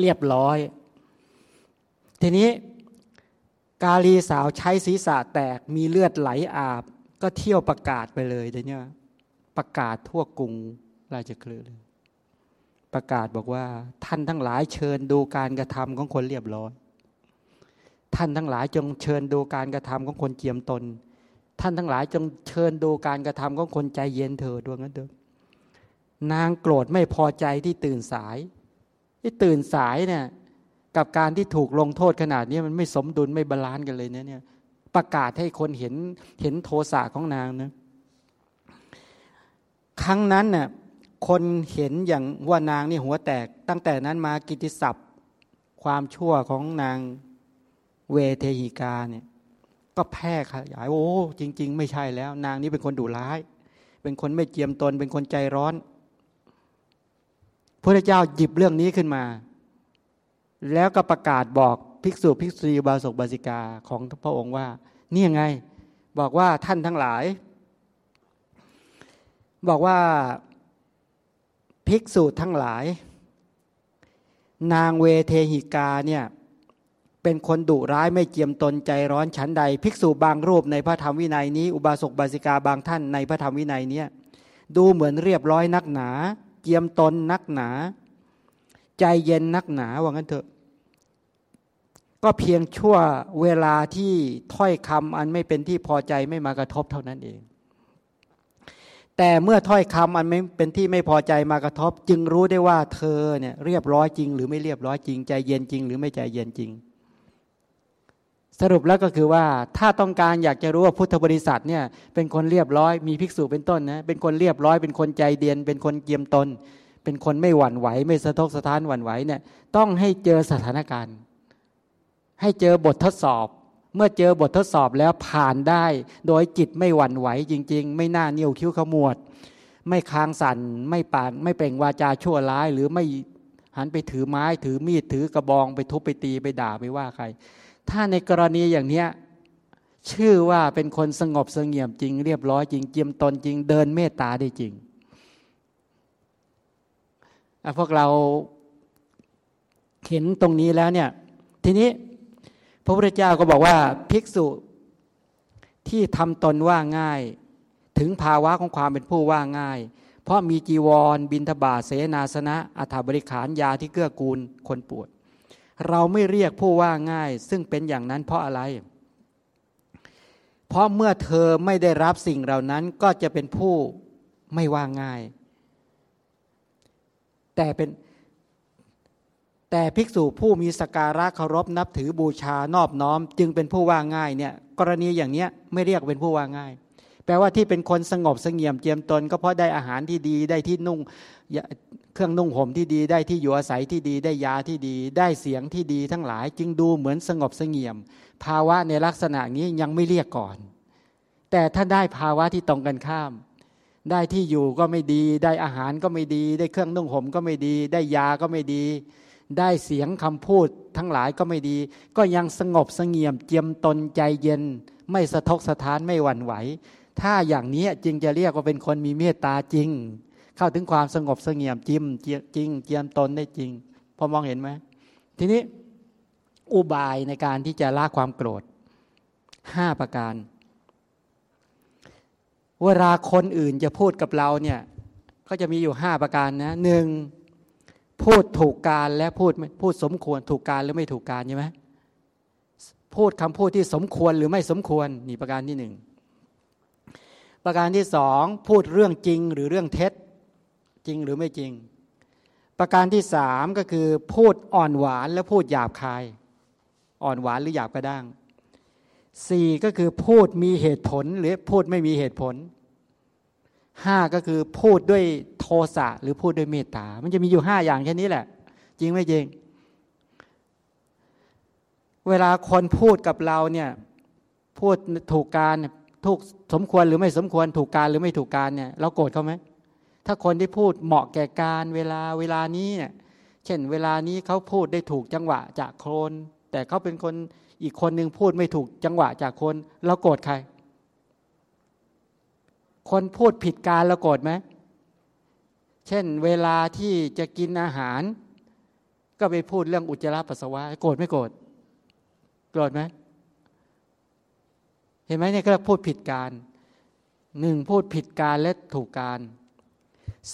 เรียบร้อย ทีนี้กาลีสาวใช้ศีรษะแตกมีเลือดไหลอาบ ก็เที่ยวประกาศไปเลยเดี๋ยวนี้ประกาศทั่วกรุงราชคลือเลยประกาศบอกว่า ท่านทั้งหลายเชิญดูการกระทำของคนเรียบร้อย ท่านทั้งหลายจงเชิญดูการกระทำของคนเจียมตน ท่านทั้งหลายจงเชิญดูการกระทำของคนใจเย็นเถิดดวงนั้นเถิดนางโกรธไม่พอใจที่ตื่นสาย ที่ตื่นสายเนี่ยกับการที่ถูกลงโทษขนาดนี้มันไม่สมดุลไม่ balance กันเลยเนี่ยพประกาศให้คนเห็นเห็นโทสะของนางนะครั้งนั้นน่ะคนเห็นอย่างว่านางนี่หัวแตก ตั้งแต่นั้นมากิติศัพท์ ความชั่วของนาง เวเทหิกาเนี่ย ก็แพร่ขยายโอ้จริง ๆ ไม่ใช่แล้ว นางนี้เป็นคนดุร้าย เป็นคนไม่เจียมตน เป็นคนใจร้อนพระเจ้าหยิบเรื่องนี้ขึ้นมา แล้วก็ประกาศบอกภิกษุภิกษุบาศกบาสิกาของพระองค์ว่า นี่ยังไง บอกว่าท่านทั้งหลาย บอกว่าภิกษุทั้งหลาย นางเวเทหิกาเนี่ย เป็นคนดุร้ายไม่เจียมตนใจร้อนฉันใด ภิกษุบางรูปในพระธรรมวินัยนี้ อุบาสกบาสิกาบางท่านในพระธรรมวินัยเนี่ยดูเหมือนเรียบร้อยนักหนา เจียมตนนักหนา ใจเย็นนักหนาว่างั้นเถอะ ก็เพียงชั่วเวลาที่ถ้อยคำอันไม่เป็นที่พอใจไม่มากระทบเท่านั้นเอง แต่เมื่อถ้อยคำอันไม่เป็นที่ไม่พอใจมากระทบ จึงรู้ได้ว่าเธอเนี่ยเรียบร้อยจริง หรือไม่เรียบร้อยจริง ใจเย็นจริง หรือไม่ใจเย็นจริง สรุปแล้วก็คือว่าถ้าต้องการอยากจะรู้ว่าพุทธบริษัทเนี่ยเป็นคนเรียบร้อยมีภิกษุเป็นต้นนะเป็นคนเรียบร้อยเป็นคนใจเดียน เป็นคนเกียมตน เป็นคนไม่หวั่นไหว ไม่สะทกสะท้านหวั่นไหวเนี่ยต้องให้เจอสถานการณ์ ให้เจอบททดสอบ เมื่อเจอบททดสอบแล้วผ่านได้ โดยจิตไม่หวั่นไหวจริง ๆ ไม่น่าเนียวคิ้วขมวด ไม่คางสั่นไม่ปานไม่เปล่งวาจาชั่วร้ายหรือไม่หันไปถือไม้ถือมีดถือกระบองไปทุบไปตีไปด่าไปว่าใคร ถ้าในกรณีอย่างเนี้ยชื่อว่าเป็นคนสงบสงเงียมจริง เรียบร้อยจริงเจียมตนจริง เดินเมตตาได้จริงพวกเราเห็นตรงนี้แล้วเนี่ย ทีนี้พระพุทธเจ้าก็บอกว่าภิกษุที่ทำตนว่าง่าย ถึงภาวะของความเป็นผู้ว่าง่าย เพราะมีจีวร บินทบาทเสนาสนะอัฐบริขารยาที่เกื้อกูลคนป่วด เราไม่เรียกผู้ว่าง่าย ซึ่งเป็นอย่างนั้นเพราะอะไร เพราะเมื่อเธอไม่ได้รับสิ่งเหล่านั้นก็จะเป็นผู้ไม่ว่าง่าย แต่เป็นแต่ภิกษุผู้มีสการะเคารพนับถือบูชานอบน้อม จึงเป็นผู้ว่าง่ายเนี่ยกรณีอย่างเนี้ยไม่เรียกเป็นผู้ว่าง่าย ลว่าที่เป็นคนสงบสงเงียมเจียมตน ก็เพราะได้อาหารที่ดีได้ที่นุ่งเครื่องนุ่งห่มที่ดีได้ที่อยู่อาศัยที่ดีได้ยาที่ดี ได้เสียงที่ดีทั้งหลาย จึงดูเหมือนสงบสงเงียม ภาวะในลักษณะนี้ยังไม่เรียกก่อน แต่ถ้าได้ภาวะที่ตรงกันข้าม ได้ที่อยู่ก็ไม่ดี ได้อาหารก็ไม่ดี ได้เครื่องนุ่งห่มก็ไม่ดี ได้ยาก็ไม่ดี ได้เสียงคำพูดทั้งหลายก็ไม่ดี ก็ยังสงบสงเงียมเจียมตนใจเย็น ไม่สะทกสะท้านไม่หวั่นไหว ถ้าอย่างนี้จึงจะเรียกว่าเป็นคนมีเมตตาจริง เข้าถึงความสงบสงเงียมจิมจริงเจียมตนได้จริงพอมองเห็นไหมทีนี้อุบายในการที่จะละความโกรธห้าประการ เวลาคนอื่นจะพูดกับเราเนี่ย ก็จะมีอยู่ห้าประการนะหนึ่งพูดถูกการและพูดพูดสมควรถูกการหรือไม่ถูกการใช่ไหมพูดคำพูดที่สมควรหรือไม่สมควรนี่ประการที่หนึ่ง ประการที่สองพูดเรื่องจริงหรือเรื่องเท็จจริงหรือไม่จริง ประการที่สามก็คือพูดอ่อนหวานและพูดหยาบคาย อ่อนหวานหรือหยาบกระด้างสี่ก็คือพูดมีเหตุผลหรือพูดไม่มีเหตุผลห้าก็คือพูดด้วยโทสะหรือพูดด้วยเมตตา มันจะมีอยู่ห้าอย่างแค่นี้แหละ จริงไม่จริง เวลาคนพูดกับเราเนี่ยพูดถูกการ ถูกสมควรหรือไม่สมควรถูกการหรือไม่ถูกการเนี่ยเราโกรธเขาไหมถ้าคนที่พูดเหมาะแก่การเวลาเวลานี้เนี่ยเช่น เวลานี้เขาพูดได้ถูกจังหวะจากโคนแต่เขาเป็นคนอีกคนหนึ่งพูดไม่ถูกจังหวะจากคนเราโกรธใคร คนพูดผิดการเราโกรธไหมเช่น เวลาที่จะกินอาหาร ก็ไปพูดเรื่องอุจจาระปัสสาวะโกรธไม่โกรธโกรธไหม เห็นไหมเนี่ยก็พูดผิดการหนึ่งพูดผิดการและถูกการ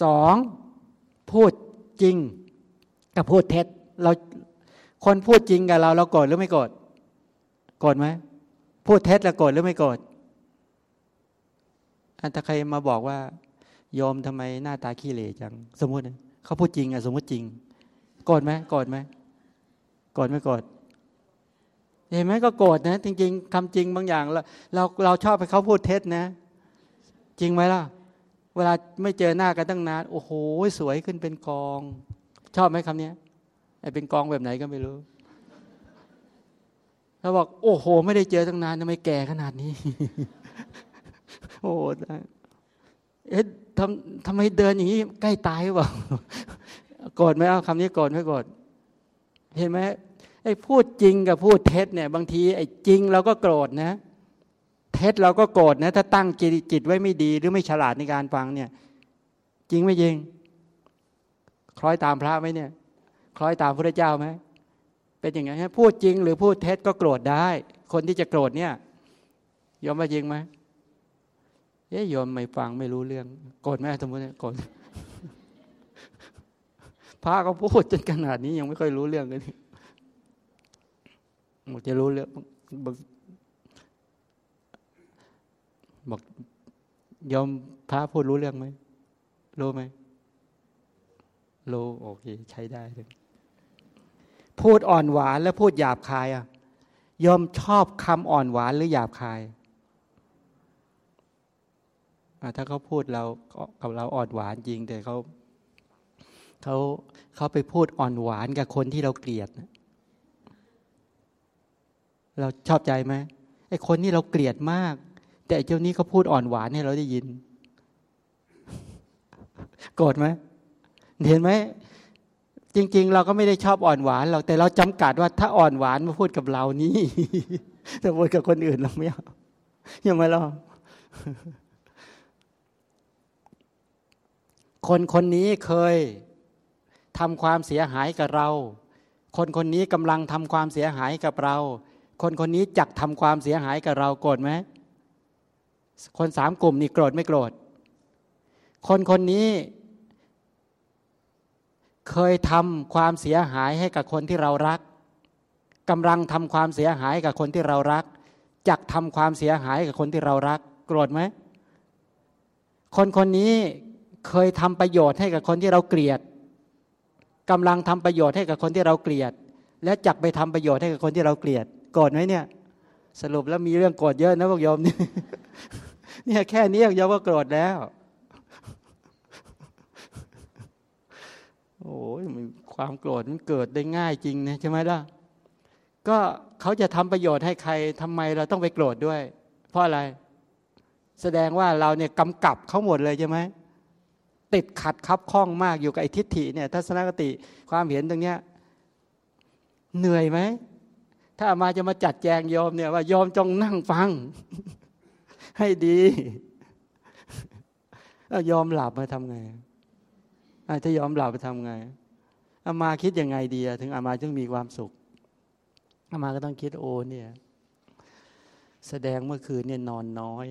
สองพูดจริงกับพูดเท็จเราคนพูดจริงกับเราเราโกรธหรือไม่โกรธโกรธไหมพูดเท็จแล้วโกรธหรือไม่โกรธอันถ้าใครมาบอกว่า ยอมทำไมหน้าตาขี้เหร่จัง สมมติเขาพูดจริงอะสมมติจริงโกรธไหมโกรธไหมโกรธไม่โกรธ เห็นไหมก็โกรธนะ จริง ๆคำจริงบางอย่างเราเราเราชอบไปเขาพูดเท็จนะ จริงไหมล่ะ เวลาไม่เจอหน้ากันตั้งนานโอ้โหสวยขึ้นเป็นกอง ชอบไหมคำนี้ไอเป็นกองแบบไหนก็ไม่รู้เขาบอกโอ้โห ไม่ได้เจอตั้งนานทำไมแก่ขนาดนี้ โอ้เอ๊ะทำทำไมเดินอย่างนี้ ใกล้ตายหรือเปล่าโกรธไหมเอาคำนี้โกรธไม่โกรธเห็นไหม ไอ้พูดจริงกับพูดเท็จเนี่ยบางทีไอ้จริงเราก็โกรธนะ เท็จเราก็โกรธนะ ถ้าตั้งจิตจิตไว้ไม่ดีหรือไม่ฉลาดในการฟังเนี่ย จริงไม่จริง คล้อยตามพระไหมเนี่ย คล้อยตามพระเจ้าไหมเป็นอย่างไงฮะพูดจริงหรือพูดเท็จก็โกรธได้ คนที่จะโกรธเนี่ยยอมว่าจริงไหมเอ๊ยยอมไม่ฟังไม่รู้เรื่อง โกรธไหมสมมติโกรธพระก็พูดจนขนาดนี้ยังไม่ค่อยรู้เรื่องเลย บอกจะรู้เรื่องบอกบอกยอมพระพูดรู้เรื่องไหมรู้ไหมรู้โอเค ใช้ได้เลยพูดอ่อนหวานแล้วพูดหยาบคายอะยอมชอบคำอ่อนหวานหรือหยาบคายถ้าเขาพูดเรากับเราอ่อนหวานจริงแต่เขาเขาเขาไปพูดอ่อนหวานกับคนที่เราเกลียด เราชอบใจไหมไอ้คนที่เราเกลียดมาก แต่เจ้านี้เขาพูดอ่อนหวานให้เราได้ยิน โกรธไหมเห็นไหมจริง ๆ เราก็ไม่ได้ชอบอ่อนหวานเราแต่เราจำกัดว่าถ้าอ่อนหวานมาพูดกับเรานี่แต่พูดกับคนอื่นเราไม่เอายังไม่รอคนคนนี้เคยทำความเสียหายกับเรา คนคนนี้กำลังทำความเสียหายกับเรา คนคนนี้จักทำความเสียหายกับเราโกรธไหมคนสามกลุ่มนี่โกรธไม่โกรธ คนคนนี้เคยทำความเสียหายให้กับคนที่เรารักกำลังทำความเสียหายกับคนที่เรารักจักทำความเสียหายกับคนที่เรารัก โกรธไหมคนคนนี้เคยทำประโยชน์ให้กับคนที่เราเกลียดกำลังทำประโยชน์ให้กับคนที่เราเกลียด และจักไปทำประโยชน์ให้กับคนที่เราเกลียด โกรธไหมเนี่ย สรุปแล้วมีเรื่องโกรธเยอะนะพวกโยมนี่เนี่ยแค่นี้ยอมว่าโกรธแล้ว โอ้ยความโกรธมันเกิดได้ง่ายจริงนะใช่ไหมล่ะก็เขาจะทำประโยชน์ให้ใครทำไมเราต้องไปโกรธด้วย เพราะอะไร แสดงว่าเราเนี่ยกำกับเขาหมดเลยใช่ไหมติดขัดคับข้องมากอยู่กับไอ้ทิฏฐิเนี่ย ทัศนคติความเห็นตรงเนี้ยเหนื่อยไหม ถ้ามาจะมาจัดแจงยอมเนี่ยว่ายอมจงนั่งฟัง ให้ดีแล้วยอมหลับมาทำไงถ้ายอมหลับไปทำไงอามาคิดยังไงดีถึงอามาจึงมีความสุขอามาก็ต้องคิดโอ้เนี่ย แสดงเมื่อคืนเนี่ยนอนน้อย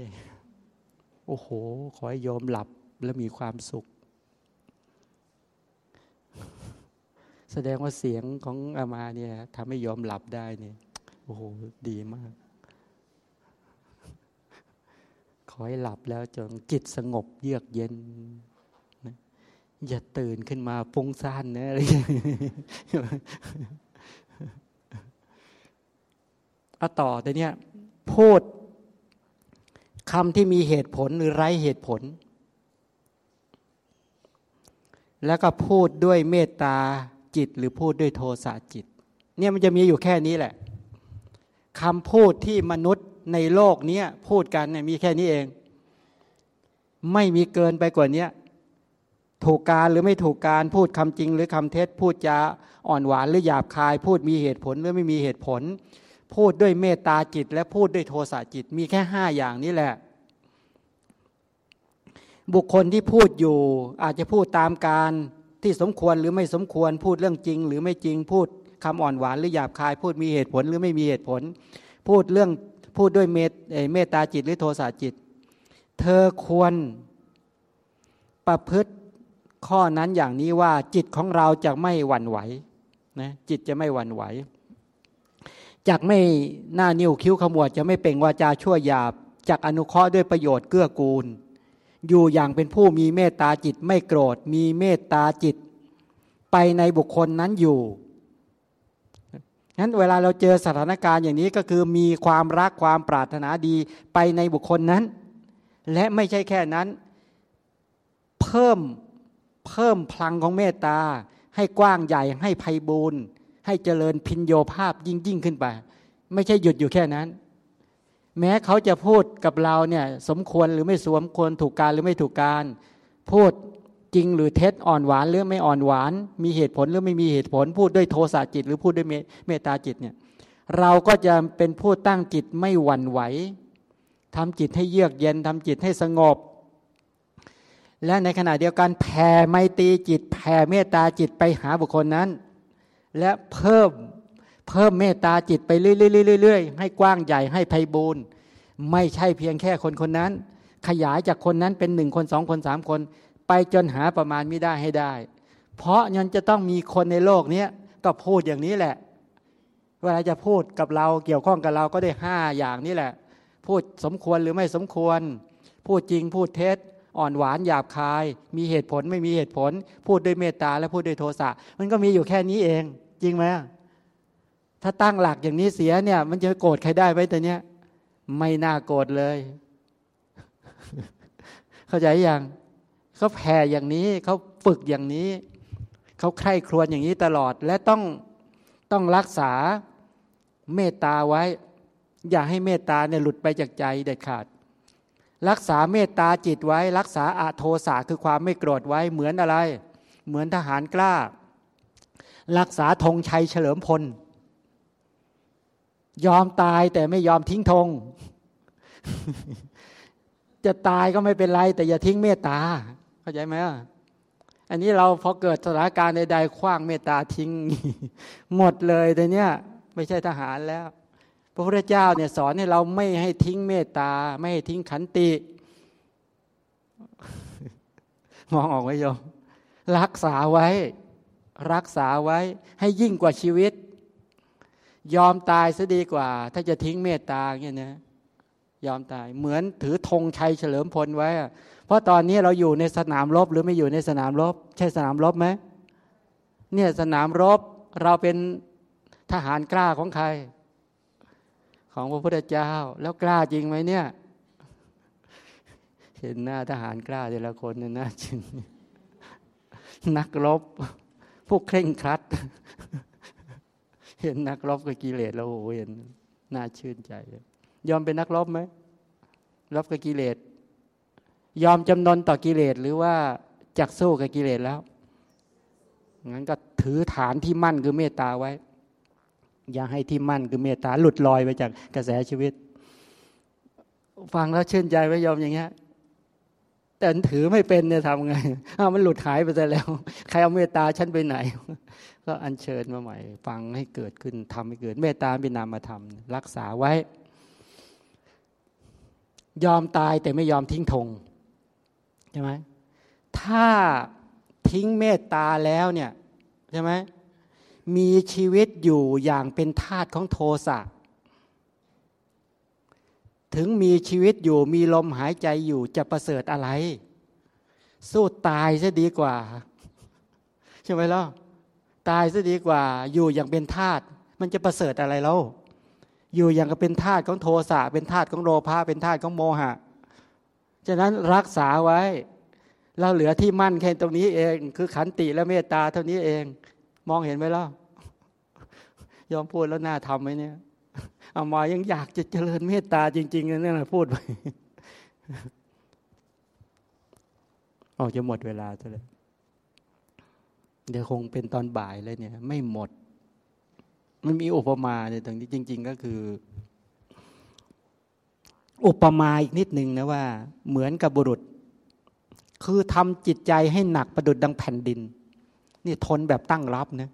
โอ้โห ขอให้ยอมหลับและมีความสุข แสดงว่าเสียงของอามาเนี่ยทำให้ยอมหลับได้เนี่ยโอ้โหดีมาก ขอให้หลับแล้วจนจิตสงบเยือกเย็นนะอย่าตื่นขึ้นมาฟุ้งซ่านนะอะไรเอาต่อแต่เนี้ยพูดคำที่มีเหตุผลหรือไร้เหตุผล แล้วก็พูดด้วยเมตตา จิต หรือพูดด้วยโทสะจิต เนี่ยมันจะมีอยู่แค่นี้แหละคำพูดที่มนุษย์ในโลกนี้พูดกันเนี่ยมีแค่นี้เอง ไม่มีเกินไปกว่านี้ถูกการหรือไม่ถูกการพูดคำจริง หรือคำเท็จ พูดจาอ่อนหวานหรือหยาบคาย พูดมีเหตุผลหรือไม่มีเหตุผล พูดด้วยเมตตาจิต และพูดด้วยโทสะจิตมีแค่ห้าอย่างนี้แหละ บุคคลที่พูดอยู่อาจจะพูดตามการ ที่สมควรหรือไม่สมควรพูดเรื่องจริง หรือไม่จริงพูดคำอ่อนหวานหรือหยาบคาย พูดมีเหตุผลหรือไม่มีเหตุผล พูดเรื่องพูดด้วยเมตเมตตาจิตหรือโทสะจิต เธอควรประพฤติข้อนั้นอย่างนี้ว่าจิตของเราจะไม่หวั่นไหวนะจิตจะไม่หวั่นไหวจากไม่หน้านิ้วคิ้วขมวดจะไม่เป่งวาจาชั่วหยาบจากอนุเคราะห์ด้วยประโยชน์เกื้อกูล อยู่อย่างเป็นผู้มีเมตตาจิตไม่โกรธ มีเมตตาจิต ไปในบุคคลนั้นอยู่งั้นเวลาเราเจอสถานการณ์อย่างนี้ก็คือมีความรักความปรารถนาดีไปในบุคคลนั้น และไม่ใช่แค่นั้น เพิ่มเพิ่มพลังของเมตตา ให้กว้างใหญ่ให้ไพบูรณ์ให้เจริญพินโยภาพยิ่งยิ่งขึ้นไป ไม่ใช่หยุดอยู่แค่นั้น แม้เขาจะพูดกับเราเนี่ยสมควรหรือไม่สมควรถูกการหรือไม่ถูกการ พูดจริงหรือเท็จอ่อนหวานหรือไม่อ่อนหวาน มีเหตุผลหรือไม่มีเหตุผล พูดด้วยโทสะจิต หรือพูดด้วยเมตตาจิตเนี่ยเราก็จะเป็นผู้ตั้งจิตไม่หวั่นไหวทำจิตให้เยือกเย็นทำจิตให้สงบ และในขณะเดียวกันแผ่ไมตรีจิตแผ่เมตตาจิตไปหาบุคคลนั้น และเพิ่ม เพิ่มเมตตาจิตไปเรื่อยๆให้กว้างใหญ่ให้ไพบูรณ์ไม่ใช่เพียงแค่คนคนนั้น ขยายจากคนนั้นเป็นหนึ่งคนสองคนสามคน ไปจนหาประมาณไม่ได้ให้ได้ เพราะยังจะต้องมีคนในโลกนี้ก็พูดอย่างนี้แหละ เวลาจะพูดกับเราเกี่ยวข้องกับเราก็ได้ห้าอย่างนี้แหละ พูดสมควรหรือไม่สมควร พูดจริงพูดเท็จอ่อนหวานหยาบคาย มีเหตุผลไม่มีเหตุผล พูดด้วยเมตตาและพูดด้วยโทสะมันก็มีอยู่แค่นี้เอง จริงไหม ถ้าตั้งหลักอย่างนี้เสียเนี่ย มันจะโกรธใครได้ไหมแต่เนี้ยไม่น่าโกรธเลย เข้าใจยังเขาแผ่อย่างนี้เขาฝึกอย่างนี้เขาใคร่ครวญอย่างนี้ตลอดและต้องต้องรักษาเมตตาไว้ อย่าให้เมตตาเนี่ยหลุดไปจากใจเด็ดขาด รักษาเมตตาจิตไว้ รักษาอาโทสาคือความไม่โกรธไว้เหมือนอะไร เหมือนทหารกล้า รักษาธงชัยเฉลิมพล ยอมตายแต่ไม่ยอมทิ้งธง จะตายก็ไม่เป็นไร แต่อย่าทิ้งเมตตา เข้าใจไหมอันนี้เราพอเกิดสถานการณ์ใดๆคว้างเมตตาทิ้ง หมดเลยแต่เนี้ยไม่ใช่ทหารแล้ว พระพุทธเจ้าเนี่ยสอนให้เราไม่ให้ทิ้งเมตตา ไม่ให้ทิ้งขันติ มองออกไหมโยมรักษาไว้ รักษาไว้ให้ยิ่งกว่าชีวิต ยอมตายซะดีกว่า ถ้าจะทิ้งเมตตาเงี้ยนะยอมตายเหมือนถือธงชัยเฉลิมพลไว้ เพราะตอนนี้เราอยู่ในสนามรบหรือไม่อยู่ในสนามรบ ใช่สนามรบไหมเนี่ยสนามรบเราเป็นทหารกล้าของใคร ของพระพุทธเจ้า แล้วกล้าจริงไหมเนี่ย เห็นหน้าทหารกล้าแต่ละคนเนี่ยน่าจริงนักรบ พวกเคร่งครัด เห็นนักรบกับกิเลสแล้วโอ้เห็นน่าชื่นใจยอมเป็นนักรบไหมรบกับกิเลส ยอมจำนนต่อกิเลสหรือว่าจักสู้กับกิเลสแล้วงั้นก็ถือฐานที่มั่นคือเมตตาไว้ อย่าให้ที่มั่นคือเมตตาหลุดลอยไปจากกระแสชีวิต ฟังแล้วชื่นใจไว้ยอมอย่างเงี้ยแต่ถือไม่เป็นเนี่ยทำไงอ้ามันหลุดหายไปแล้ว ใครเอาเมตตาฉันไปไหน ก็อัญเชิญมาใหม่ ฟังให้เกิดขึ้นทำให้เกิด เมตตาเป็นนามธรรมรักษาไว้ ยอมตายแต่ไม่ยอมทิ้งธงใช่ไหมถ้าทิ้งเมตตาแล้วเนี่ยใช่ไหมมีชีวิตอยู่อย่างเป็นทาตของโทสะถึงมีชีวิตอยู่มีลมหายใจอยู่จะประเสริฐอะไร สู้ตายซะดีกว่า ใช่ไหมล่ะ ตายซะดีกว่า อยู่อย่างเป็นทาตมันจะประเสริฐอะไรแล้วอยู่อย่างกับเป็นทาตของโทสะเป็นทาตของโลภะเป็นทาตของโมหะฉะนั้นรักษาไว้ เราเหลือที่มั่นแค่ตรงนี้เอง คือขันติและเมตตาเท่านี้เอง มองเห็นไหมล่ะยอมพูดแล้วน่าทำไหมเนี่ยเอามายังอยากจะเจริญเมตตาจริงๆนั่นแหละพูดไปออกจะหมดเวลาซะเลย เดี๋ยวคงเป็นตอนบ่ายเลยเนี่ย ไม่หมด มันมีอุปมาเนี่ยตรงนี้จริง ๆ ก็คือ อุปมาอีกนิดหนึ่งนะว่า เหมือนกับบุรุษ คือทำจิตใจให้หนักประดุดดังแผ่นดิน นี่ทนแบบตั้งรับนะ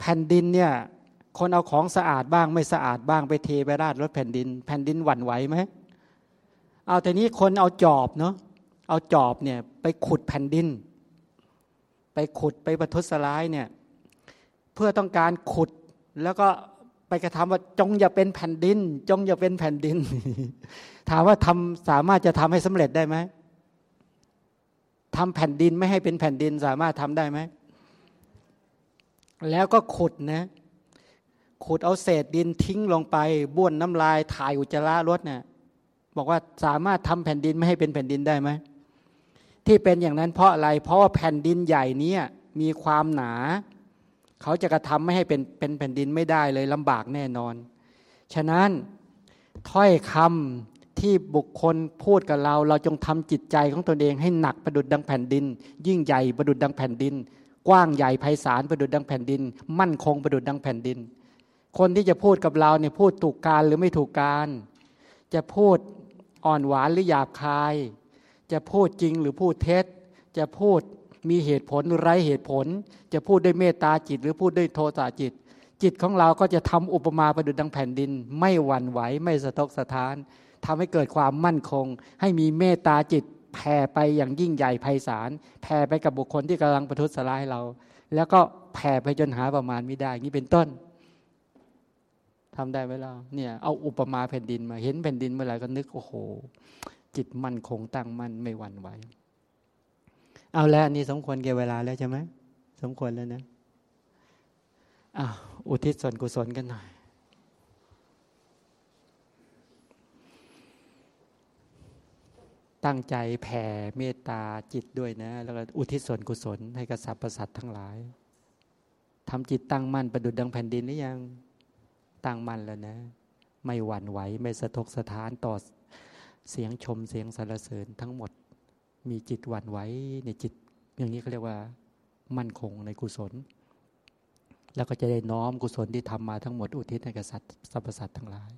แผ่นดินเนี่ยคนเอาของสะอาดบ้าง ไม่สะอาดบ้างไปเทไปราดรถแผ่นดิน แผ่นดินหวั่นไหวไหมเอาแต่นี้คนเอาจอบเนาะเอาจอบเนี่ย ไปขุดแผ่นดิน ไปขุดไปประทุษร้ายเนี่ยเพื่อต้องการขุดแล้วก็ไปกระทำว่าจงอย่าเป็นแผ่นดิน จงอย่าเป็นแผ่นดิน ถามว่าทำสามารถจะทำให้สำเร็จได้ไหมทำแผ่นดินไม่ให้เป็นแผ่นดินสามารถทำได้ไหมแล้วก็ขุดนะขุดเอาเศษดินทิ้งลงไปบ้วนน้ำลายถ่ายอุจจาระรถเนี่ยบอกว่าสามารถทำแผ่นดินไม่ให้เป็นแผ่นดินได้ไหม ที่เป็นอย่างนั้นเพราะอะไร เพราะว่าแผ่นดินใหญ่นี้มีความหนา เขาจะกระทำไม่ให้เป็นเป็นแผ่นดินไม่ได้เลยลำบากแน่นอน ฉะนั้นถ้อยคำที่บุคคลพูดกับเรา เราจงทำจิตใจของตนเองให้หนักประดุดดังแผ่นดิน ยิ่งใหญ่ประดุดดังแผ่นดิน กว้างใหญ่ไพศาลประดุดดังแผ่นดิน มั่นคงประดุดดังแผ่นดิน คนที่จะพูดกับเราเนี่ยพูดถูกการหรือไม่ถูกการ จะพูดอ่อนหวานหรือหยาบคาย จะพูดจริงหรือพูดเท็จ จะพูดมีเหตุผลหรือไร้เหตุผล จะพูดด้วยเมตตาจิต หรือพูดด้วยโทสะจิต จิตของเราก็จะทำอุปมาประดุจดังแผ่นดิน ไม่หวั่นไหวไม่สะทกสะท้านทำให้เกิดความมั่นคง ให้มีเมตตาจิตแผ่ไปอย่างยิ่งใหญ่ไพศาลแผ่ไปกับบุคคลที่กำลังประทุษร้ายเรา แล้วก็แผ่ไปจนหาประมาณไม่ได้นี่เป็นต้นทำได้ไหมล่ะเนี่ยเอาอุปมาแผ่นดินมาเห็นแผ่นดินเมื่อไหร่ก็นึกโอ้โห จิตมั่นคงตั้งมั่นไม่หวั่นไหว เอาแล้วนี่สมควรแก่เวลาแล้วใช่ไหมสมควรแล้วนะอ้าวอุทิศส่วนกุศลกันหน่อยตั้งใจแผ่เมตตาจิตด้วยนะ แล้วก็อุทิศส่วนกุศลให้กับสรรพสัตว์ทั้งหลายทำจิตตั้งมั่นประดุดดังแผ่นดินหรือยังตั้งมั่นแล้วนะ ไม่หวั่นไหว ไม่สะทกสะท้านต่อ เสียงชมเสียงสรรเสริญทั้งหมด มีจิตหวั่นไหวในจิต อย่างนี้เขาเรียกว่า มั่นคงในกุศล แล้วก็จะได้น้อมกุศลที่ทำมาทั้งหมดอุทิศให้กับสัตว์สรรพสัตว์ทั้งหลาย